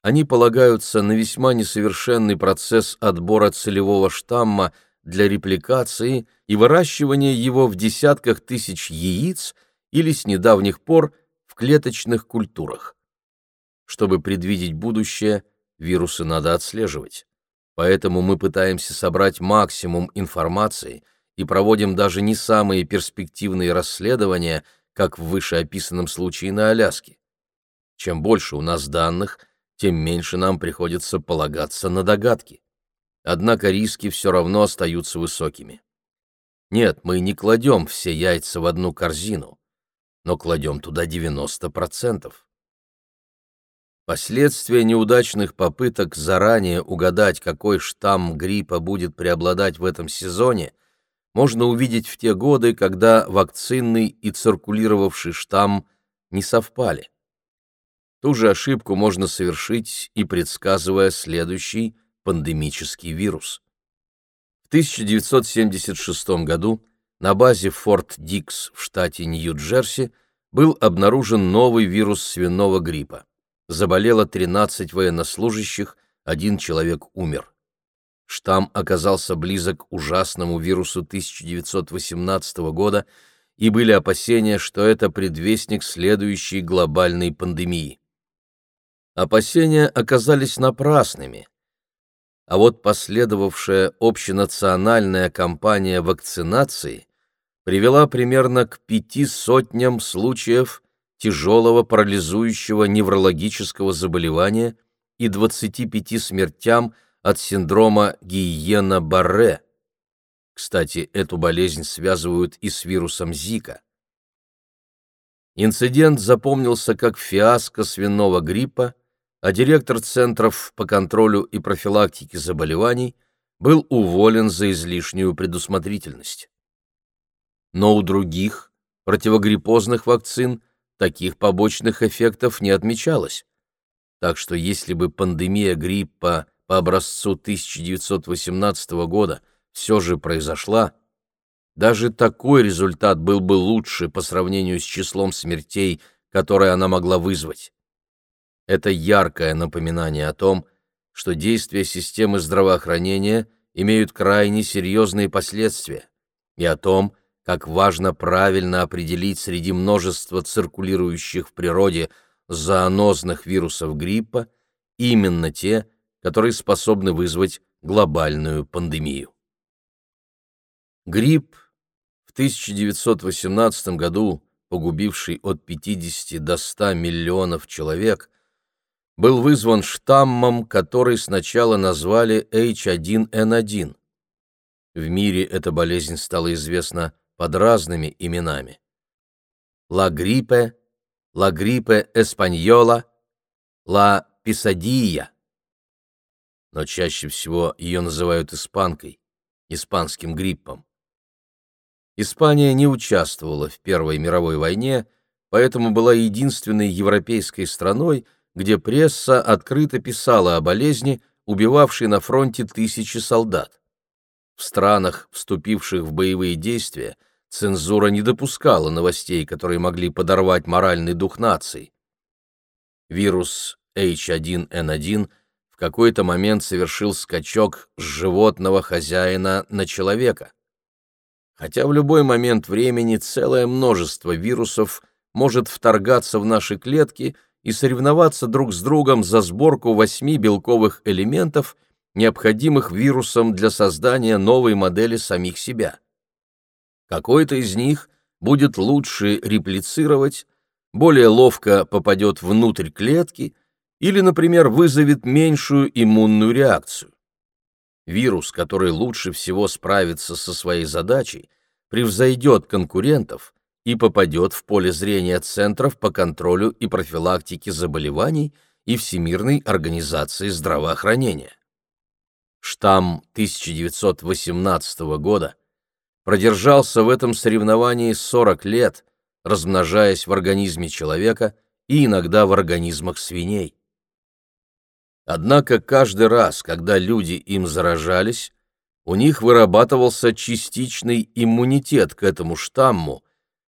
Они полагаются на весьма несовершенный процесс отбора целевого штамма для репликации и выращивания его в десятках тысяч яиц или с недавних пор в клеточных культурах. Чтобы предвидеть будущее, вирусы надо отслеживать. Поэтому мы пытаемся собрать максимум информации и проводим даже не самые перспективные расследования, как в вышеописанном случае на Аляске. Чем больше у нас данных, тем меньше нам приходится полагаться на догадки. Однако риски все равно остаются высокими. Нет, мы не кладем все яйца в одну корзину но кладем туда 90%. Последствия неудачных попыток заранее угадать, какой штамм гриппа будет преобладать в этом сезоне, можно увидеть в те годы, когда вакцинный и циркулировавший штамм не совпали. Ту же ошибку можно совершить и предсказывая следующий пандемический вирус. В 1976 году на базе Форт Дикс в штате Нью-Джерси был обнаружен новый вирус свиного гриппа. Заболело 13 военнослужащих, один человек умер. Штамм оказался близок к ужасному вирусу 1918 года, и были опасения, что это предвестник следующей глобальной пандемии. Опасения оказались напрасными. А вот последовавшая общенациональная кампания вакцинации привела примерно к пяти сотням случаев тяжелого парализующего неврологического заболевания и 25 смертям от синдрома Гиена-Барре. Кстати, эту болезнь связывают и с вирусом Зика. Инцидент запомнился как фиаско свиного гриппа, а директор центров по контролю и профилактике заболеваний был уволен за излишнюю предусмотрительность. Но у других противогриппозных вакцин таких побочных эффектов не отмечалось. Так что если бы пандемия гриппа по образцу 1918 года все же произошла, даже такой результат был бы лучше по сравнению с числом смертей, которые она могла вызвать. Это яркое напоминание о том, что действия системы здравоохранения имеют крайне серьезные последствия, и о том, как важно правильно определить среди множества циркулирующих в природе зоонозных вирусов гриппа именно те, которые способны вызвать глобальную пандемию. Грипп в 1918 году, погубивший от 50 до 100 миллионов человек, был вызван штаммом, который сначала назвали H1N1. В мире эта болезнь стала известна под разными именами. Ла гриппе, ла гриппе эспаньола, ла писадия. Но чаще всего ее называют испанкой, испанским гриппом. Испания не участвовала в Первой мировой войне, поэтому была единственной европейской страной, где пресса открыто писала о болезни, убивавшей на фронте тысячи солдат. В странах, вступивших в боевые действия, цензура не допускала новостей, которые могли подорвать моральный дух нации. Вирус H1N1 в какой-то момент совершил скачок с животного хозяина на человека. Хотя в любой момент времени целое множество вирусов может вторгаться в наши клетки и соревноваться друг с другом за сборку восьми белковых элементов, необходимых вирусам для создания новой модели самих себя. Какой-то из них будет лучше реплицировать, более ловко попадет внутрь клетки или, например, вызовет меньшую иммунную реакцию. Вирус, который лучше всего справится со своей задачей, превзойдет конкурентов и попадет в поле зрения Центров по контролю и профилактике заболеваний и Всемирной организации здравоохранения. Штамм 1918 года продержался в этом соревновании 40 лет, размножаясь в организме человека и иногда в организмах свиней. Однако каждый раз, когда люди им заражались, у них вырабатывался частичный иммунитет к этому штамму,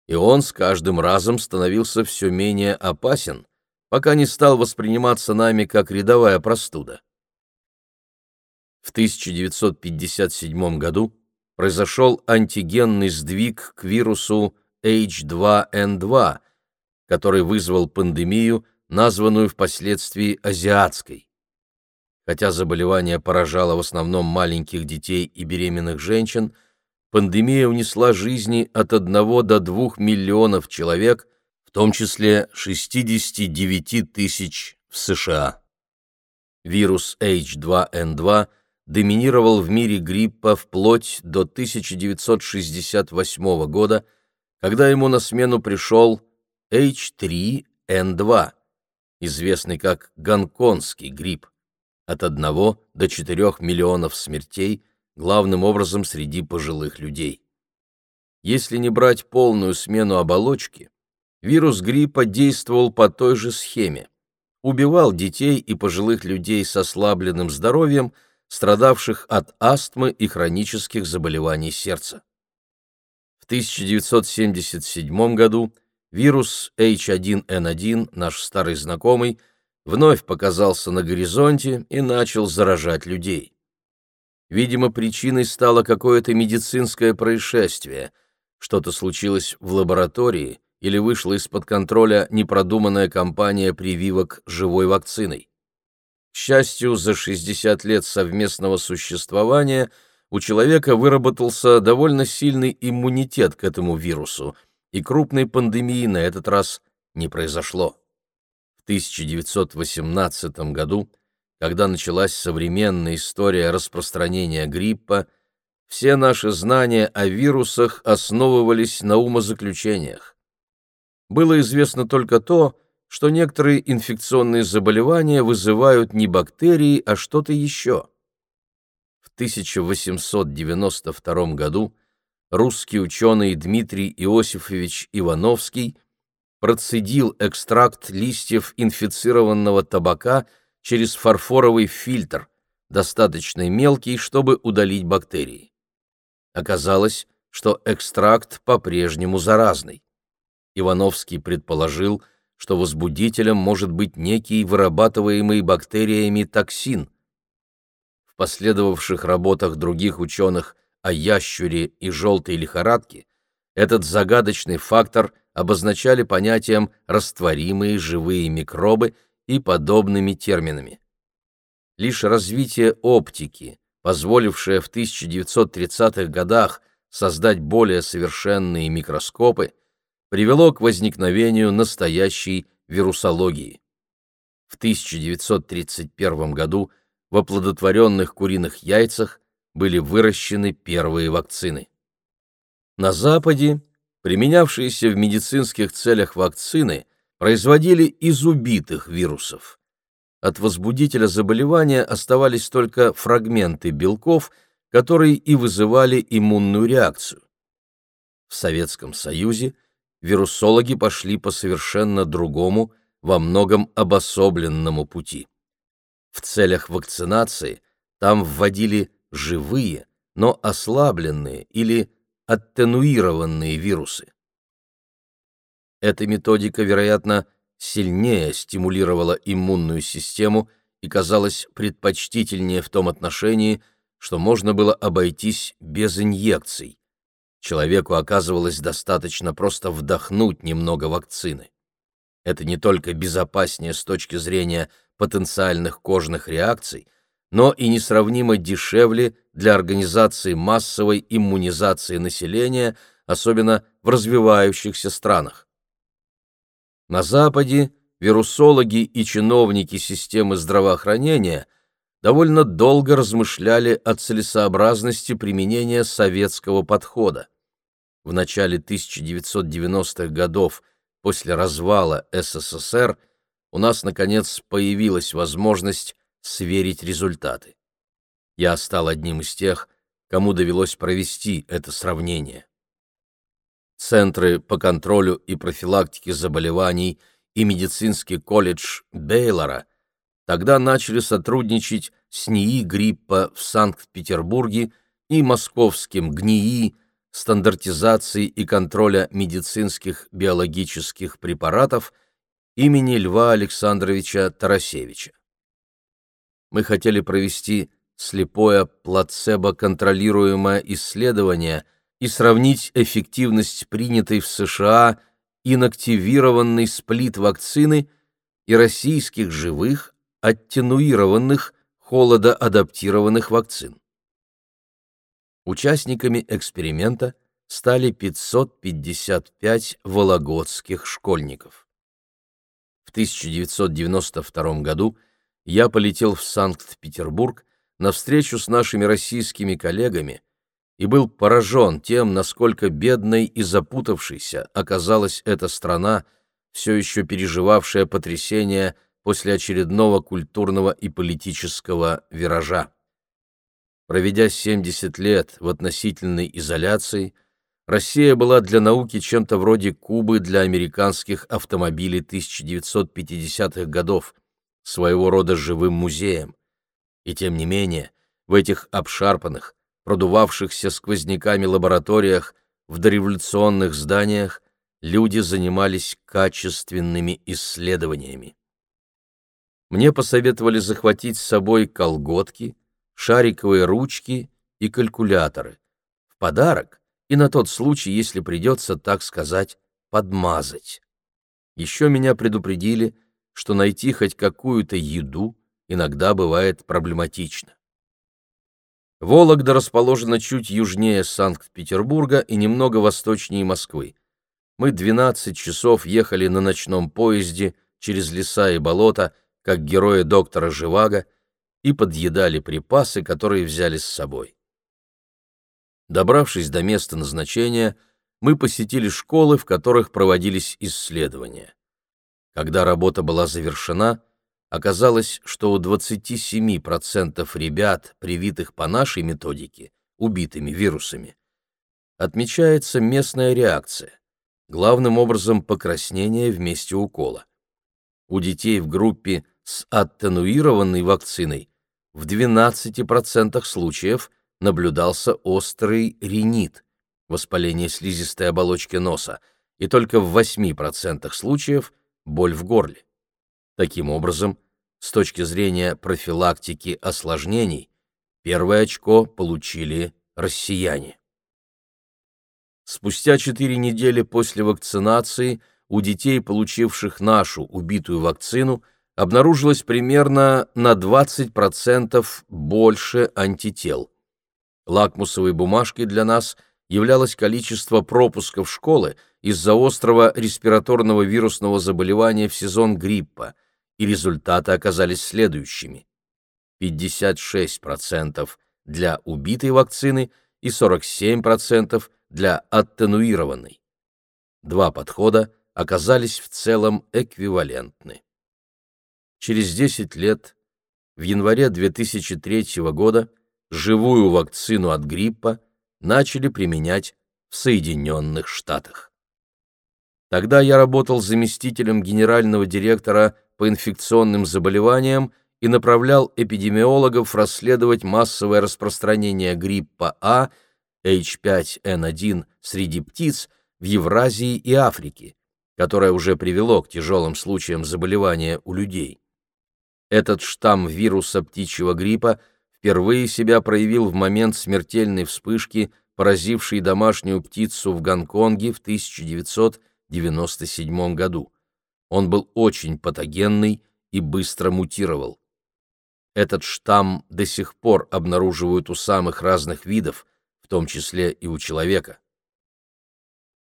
и он с каждым разом становился все менее опасен, пока не стал восприниматься нами как рядовая простуда. В 1957 году произошел антигенный сдвиг к вирусу H2N2, который вызвал пандемию, названную впоследствии азиатской. Хотя заболевание поражало в основном маленьких детей и беременных женщин, пандемия унесла жизни от 1 до 2 миллионов человек, в том числе 69 тысяч в США. Вирус H2N2 доминировал в мире гриппа вплоть до 1968 года, когда ему на смену пришел H3N2, известный как гонконгский грипп от 1 до 4 миллионов смертей, главным образом среди пожилых людей. Если не брать полную смену оболочки, вирус гриппа действовал по той же схеме. Убивал детей и пожилых людей с ослабленным здоровьем, страдавших от астмы и хронических заболеваний сердца. В 1977 году вирус H1N1, наш старый знакомый, вновь показался на горизонте и начал заражать людей. Видимо, причиной стало какое-то медицинское происшествие, что-то случилось в лаборатории или вышла из-под контроля непродуманная кампания прививок живой вакциной. К счастью, за 60 лет совместного существования у человека выработался довольно сильный иммунитет к этому вирусу, и крупной пандемии на этот раз не произошло. 1918 году, когда началась современная история распространения гриппа, все наши знания о вирусах основывались на умозаключениях. Было известно только то, что некоторые инфекционные заболевания вызывают не бактерии, а что-то еще. В 1892 году русский ученый Дмитрий Иосифович Ивановский процедил экстракт листьев инфицированного табака через фарфоровый фильтр, достаточно мелкий, чтобы удалить бактерии. Оказалось, что экстракт по-прежнему заразный. Ивановский предположил, что возбудителем может быть некий вырабатываемый бактериями токсин. В последовавших работах других ученых о ящуре и желтой лихорадке этот загадочный фактор обозначали понятием «растворимые живые микробы» и подобными терминами. Лишь развитие оптики, позволившее в 1930-х годах создать более совершенные микроскопы, привело к возникновению настоящей вирусологии. В 1931 году в оплодотворенных куриных яйцах были выращены первые вакцины. На Западе применявшиеся в медицинских целях вакцины производили из убитых вирусов. От возбудителя заболевания оставались только фрагменты белков, которые и вызывали иммунную реакцию. В Советском Союзе вирусологи пошли по совершенно другому, во многом обособленному пути. В целях вакцинации там вводили живые, но ослабленные или аттенуированные вирусы. Эта методика, вероятно, сильнее стимулировала иммунную систему и казалась предпочтительнее в том отношении, что можно было обойтись без инъекций. Человеку оказывалось достаточно просто вдохнуть немного вакцины. Это не только безопаснее с точки зрения потенциальных кожных реакций, но и несравнимо дешевле для организации массовой иммунизации населения, особенно в развивающихся странах. На Западе вирусологи и чиновники системы здравоохранения довольно долго размышляли о целесообразности применения советского подхода. В начале 1990-х годов после развала СССР у нас, наконец, появилась возможность сверить результаты. Я стал одним из тех, кому довелось провести это сравнение. Центры по контролю и профилактике заболеваний и медицинский колледж Бейлора тогда начали сотрудничать с НИИ гриппа в Санкт-Петербурге и московским ГНИИ стандартизации и контроля медицинских биологических препаратов имени Льва Александровича Тарасевича. Мы хотели провести слепое плацебо-контролируемое исследование – и сравнить эффективность принятой в США инактивированной сплит-вакцины и российских живых, аттенуированных, холодоадаптированных вакцин. Участниками эксперимента стали 555 вологодских школьников. В 1992 году я полетел в Санкт-Петербург на встречу с нашими российскими коллегами – и был поражен тем, насколько бедной и запутавшейся оказалась эта страна, все еще переживавшая потрясение после очередного культурного и политического виража. Проведя 70 лет в относительной изоляции, Россия была для науки чем-то вроде Кубы для американских автомобилей 1950-х годов, своего рода живым музеем. И тем не менее, в этих обшарпанных, продувавшихся сквозняками лабораториях, в дореволюционных зданиях люди занимались качественными исследованиями. Мне посоветовали захватить с собой колготки, шариковые ручки и калькуляторы. В подарок и на тот случай, если придется, так сказать, подмазать. Еще меня предупредили, что найти хоть какую-то еду иногда бывает проблематично. Вологда расположена чуть южнее Санкт-Петербурга и немного восточнее Москвы. Мы 12 часов ехали на ночном поезде через леса и болота, как герои доктора Живаго, и подъедали припасы, которые взяли с собой. Добравшись до места назначения, мы посетили школы, в которых проводились исследования. Когда работа была завершена, оказалось, что у 27% ребят, привитых по нашей методике, убитыми вирусами, отмечается местная реакция, главным образом покраснение в месте укола. У детей в группе с аттенуированной вакциной в 12% случаев наблюдался острый ринит, воспаление слизистой оболочки носа, и только в 8% случаев боль в горле. Таким образом, с точки зрения профилактики осложнений, первое очко получили россияне. Спустя 4 недели после вакцинации у детей, получивших нашу убитую вакцину, обнаружилось примерно на 20% больше антител. Лакмусовой бумажкой для нас являлось количество пропусков школы из-за острого респираторного вирусного заболевания в сезон гриппа, и результаты оказались следующими. 56% для убитой вакцины и 47% для аттенуированной. Два подхода оказались в целом эквивалентны. Через 10 лет, в январе 2003 года, живую вакцину от гриппа начали применять в Соединенных Штатах. Тогда я работал заместителем генерального директора по инфекционным заболеваниям и направлял эпидемиологов расследовать массовое распространение гриппа А, H5N1 среди птиц в Евразии и Африке, которое уже привело к тяжелым случаям заболевания у людей. Этот штамм вируса птичьего гриппа впервые себя проявил в момент смертельной вспышки, поразившей домашнюю птицу в Гонконге в 1997 году. Он был очень патогенный и быстро мутировал. Этот штамм до сих пор обнаруживают у самых разных видов, в том числе и у человека.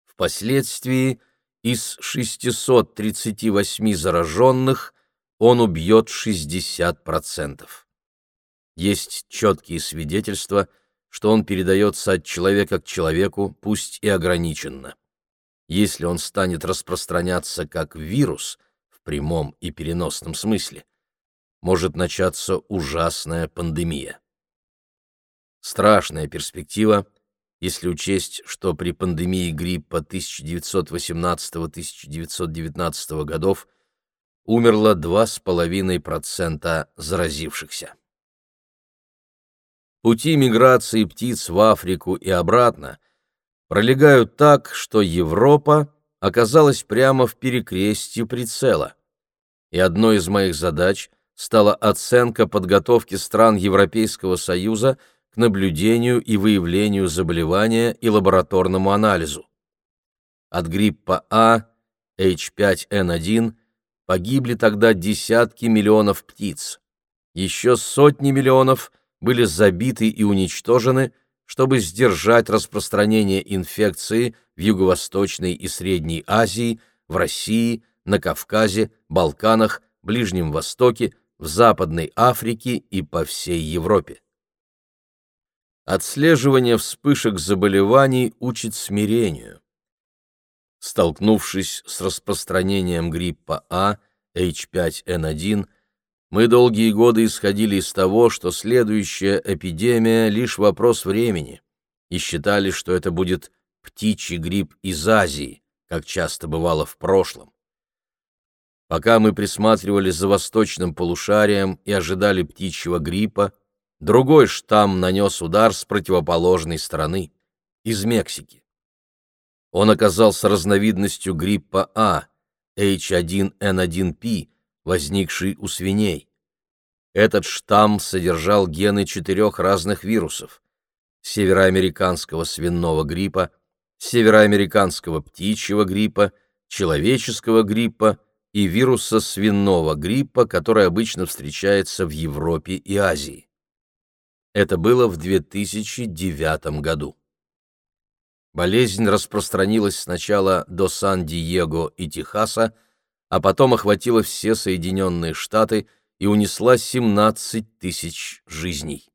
Впоследствии из 638 зараженных он убьет 60%. Есть четкие свидетельства, что он передается от человека к человеку, пусть и ограниченно. Если он станет распространяться как вирус, в прямом и переносном смысле, может начаться ужасная пандемия. Страшная перспектива, если учесть, что при пандемии гриппа 1918-1919 годов умерло 2,5% заразившихся. Пути миграции птиц в Африку и обратно пролегают так, что Европа оказалась прямо в перекрестье прицела. И одной из моих задач стала оценка подготовки стран Европейского Союза к наблюдению и выявлению заболевания и лабораторному анализу. От гриппа А, H5N1 погибли тогда десятки миллионов птиц. Еще сотни миллионов были забиты и уничтожены, чтобы сдержать распространение инфекции в Юго-Восточной и Средней Азии, в России, на Кавказе, Балканах, Ближнем Востоке, в Западной Африке и по всей Европе. Отслеживание вспышек заболеваний учит смирению. Столкнувшись с распространением гриппа А, H5N1, мы долгие годы исходили из того, что следующая эпидемия — лишь вопрос времени, и считали, что это будет птичий грипп из Азии, как часто бывало в прошлом. Пока мы присматривали за восточным полушарием и ожидали птичьего гриппа, другой штамм нанес удар с противоположной стороны, из Мексики. Он оказался разновидностью гриппа А, H1N1P, возникший у свиней. Этот штамм содержал гены четырех разных вирусов – североамериканского свиного гриппа, североамериканского птичьего гриппа, человеческого гриппа и вируса свиного гриппа, который обычно встречается в Европе и Азии. Это было в 2009 году. Болезнь распространилась сначала до Сан-Диего и Техаса, а потом охватила все Соединенные Штаты и унесла 17 тысяч жизней.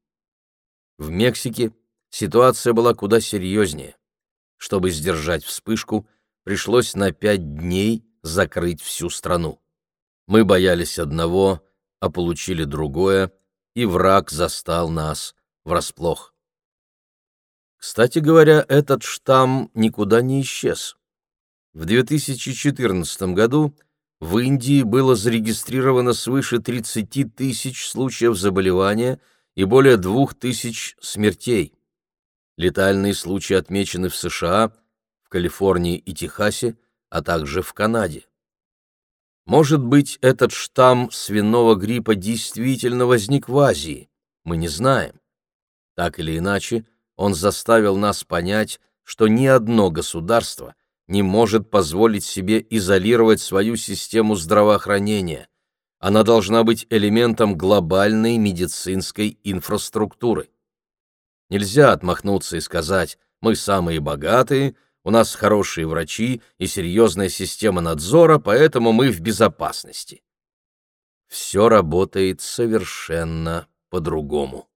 В Мексике ситуация была куда серьезнее. Чтобы сдержать вспышку, пришлось на пять дней закрыть всю страну. Мы боялись одного, а получили другое, и враг застал нас врасплох. Кстати говоря, этот штамм никуда не исчез. В 2014 году в Индии было зарегистрировано свыше 30 тысяч случаев заболевания и более 2 тысяч смертей. Летальные случаи отмечены в США, в Калифорнии и Техасе, а также в Канаде. Может быть, этот штамм свиного гриппа действительно возник в Азии, мы не знаем. Так или иначе, он заставил нас понять, что ни одно государство не может позволить себе изолировать свою систему здравоохранения. Она должна быть элементом глобальной медицинской инфраструктуры. Нельзя отмахнуться и сказать «мы самые богатые», у нас хорошие врачи и серьезная система надзора, поэтому мы в безопасности. Все работает совершенно по-другому.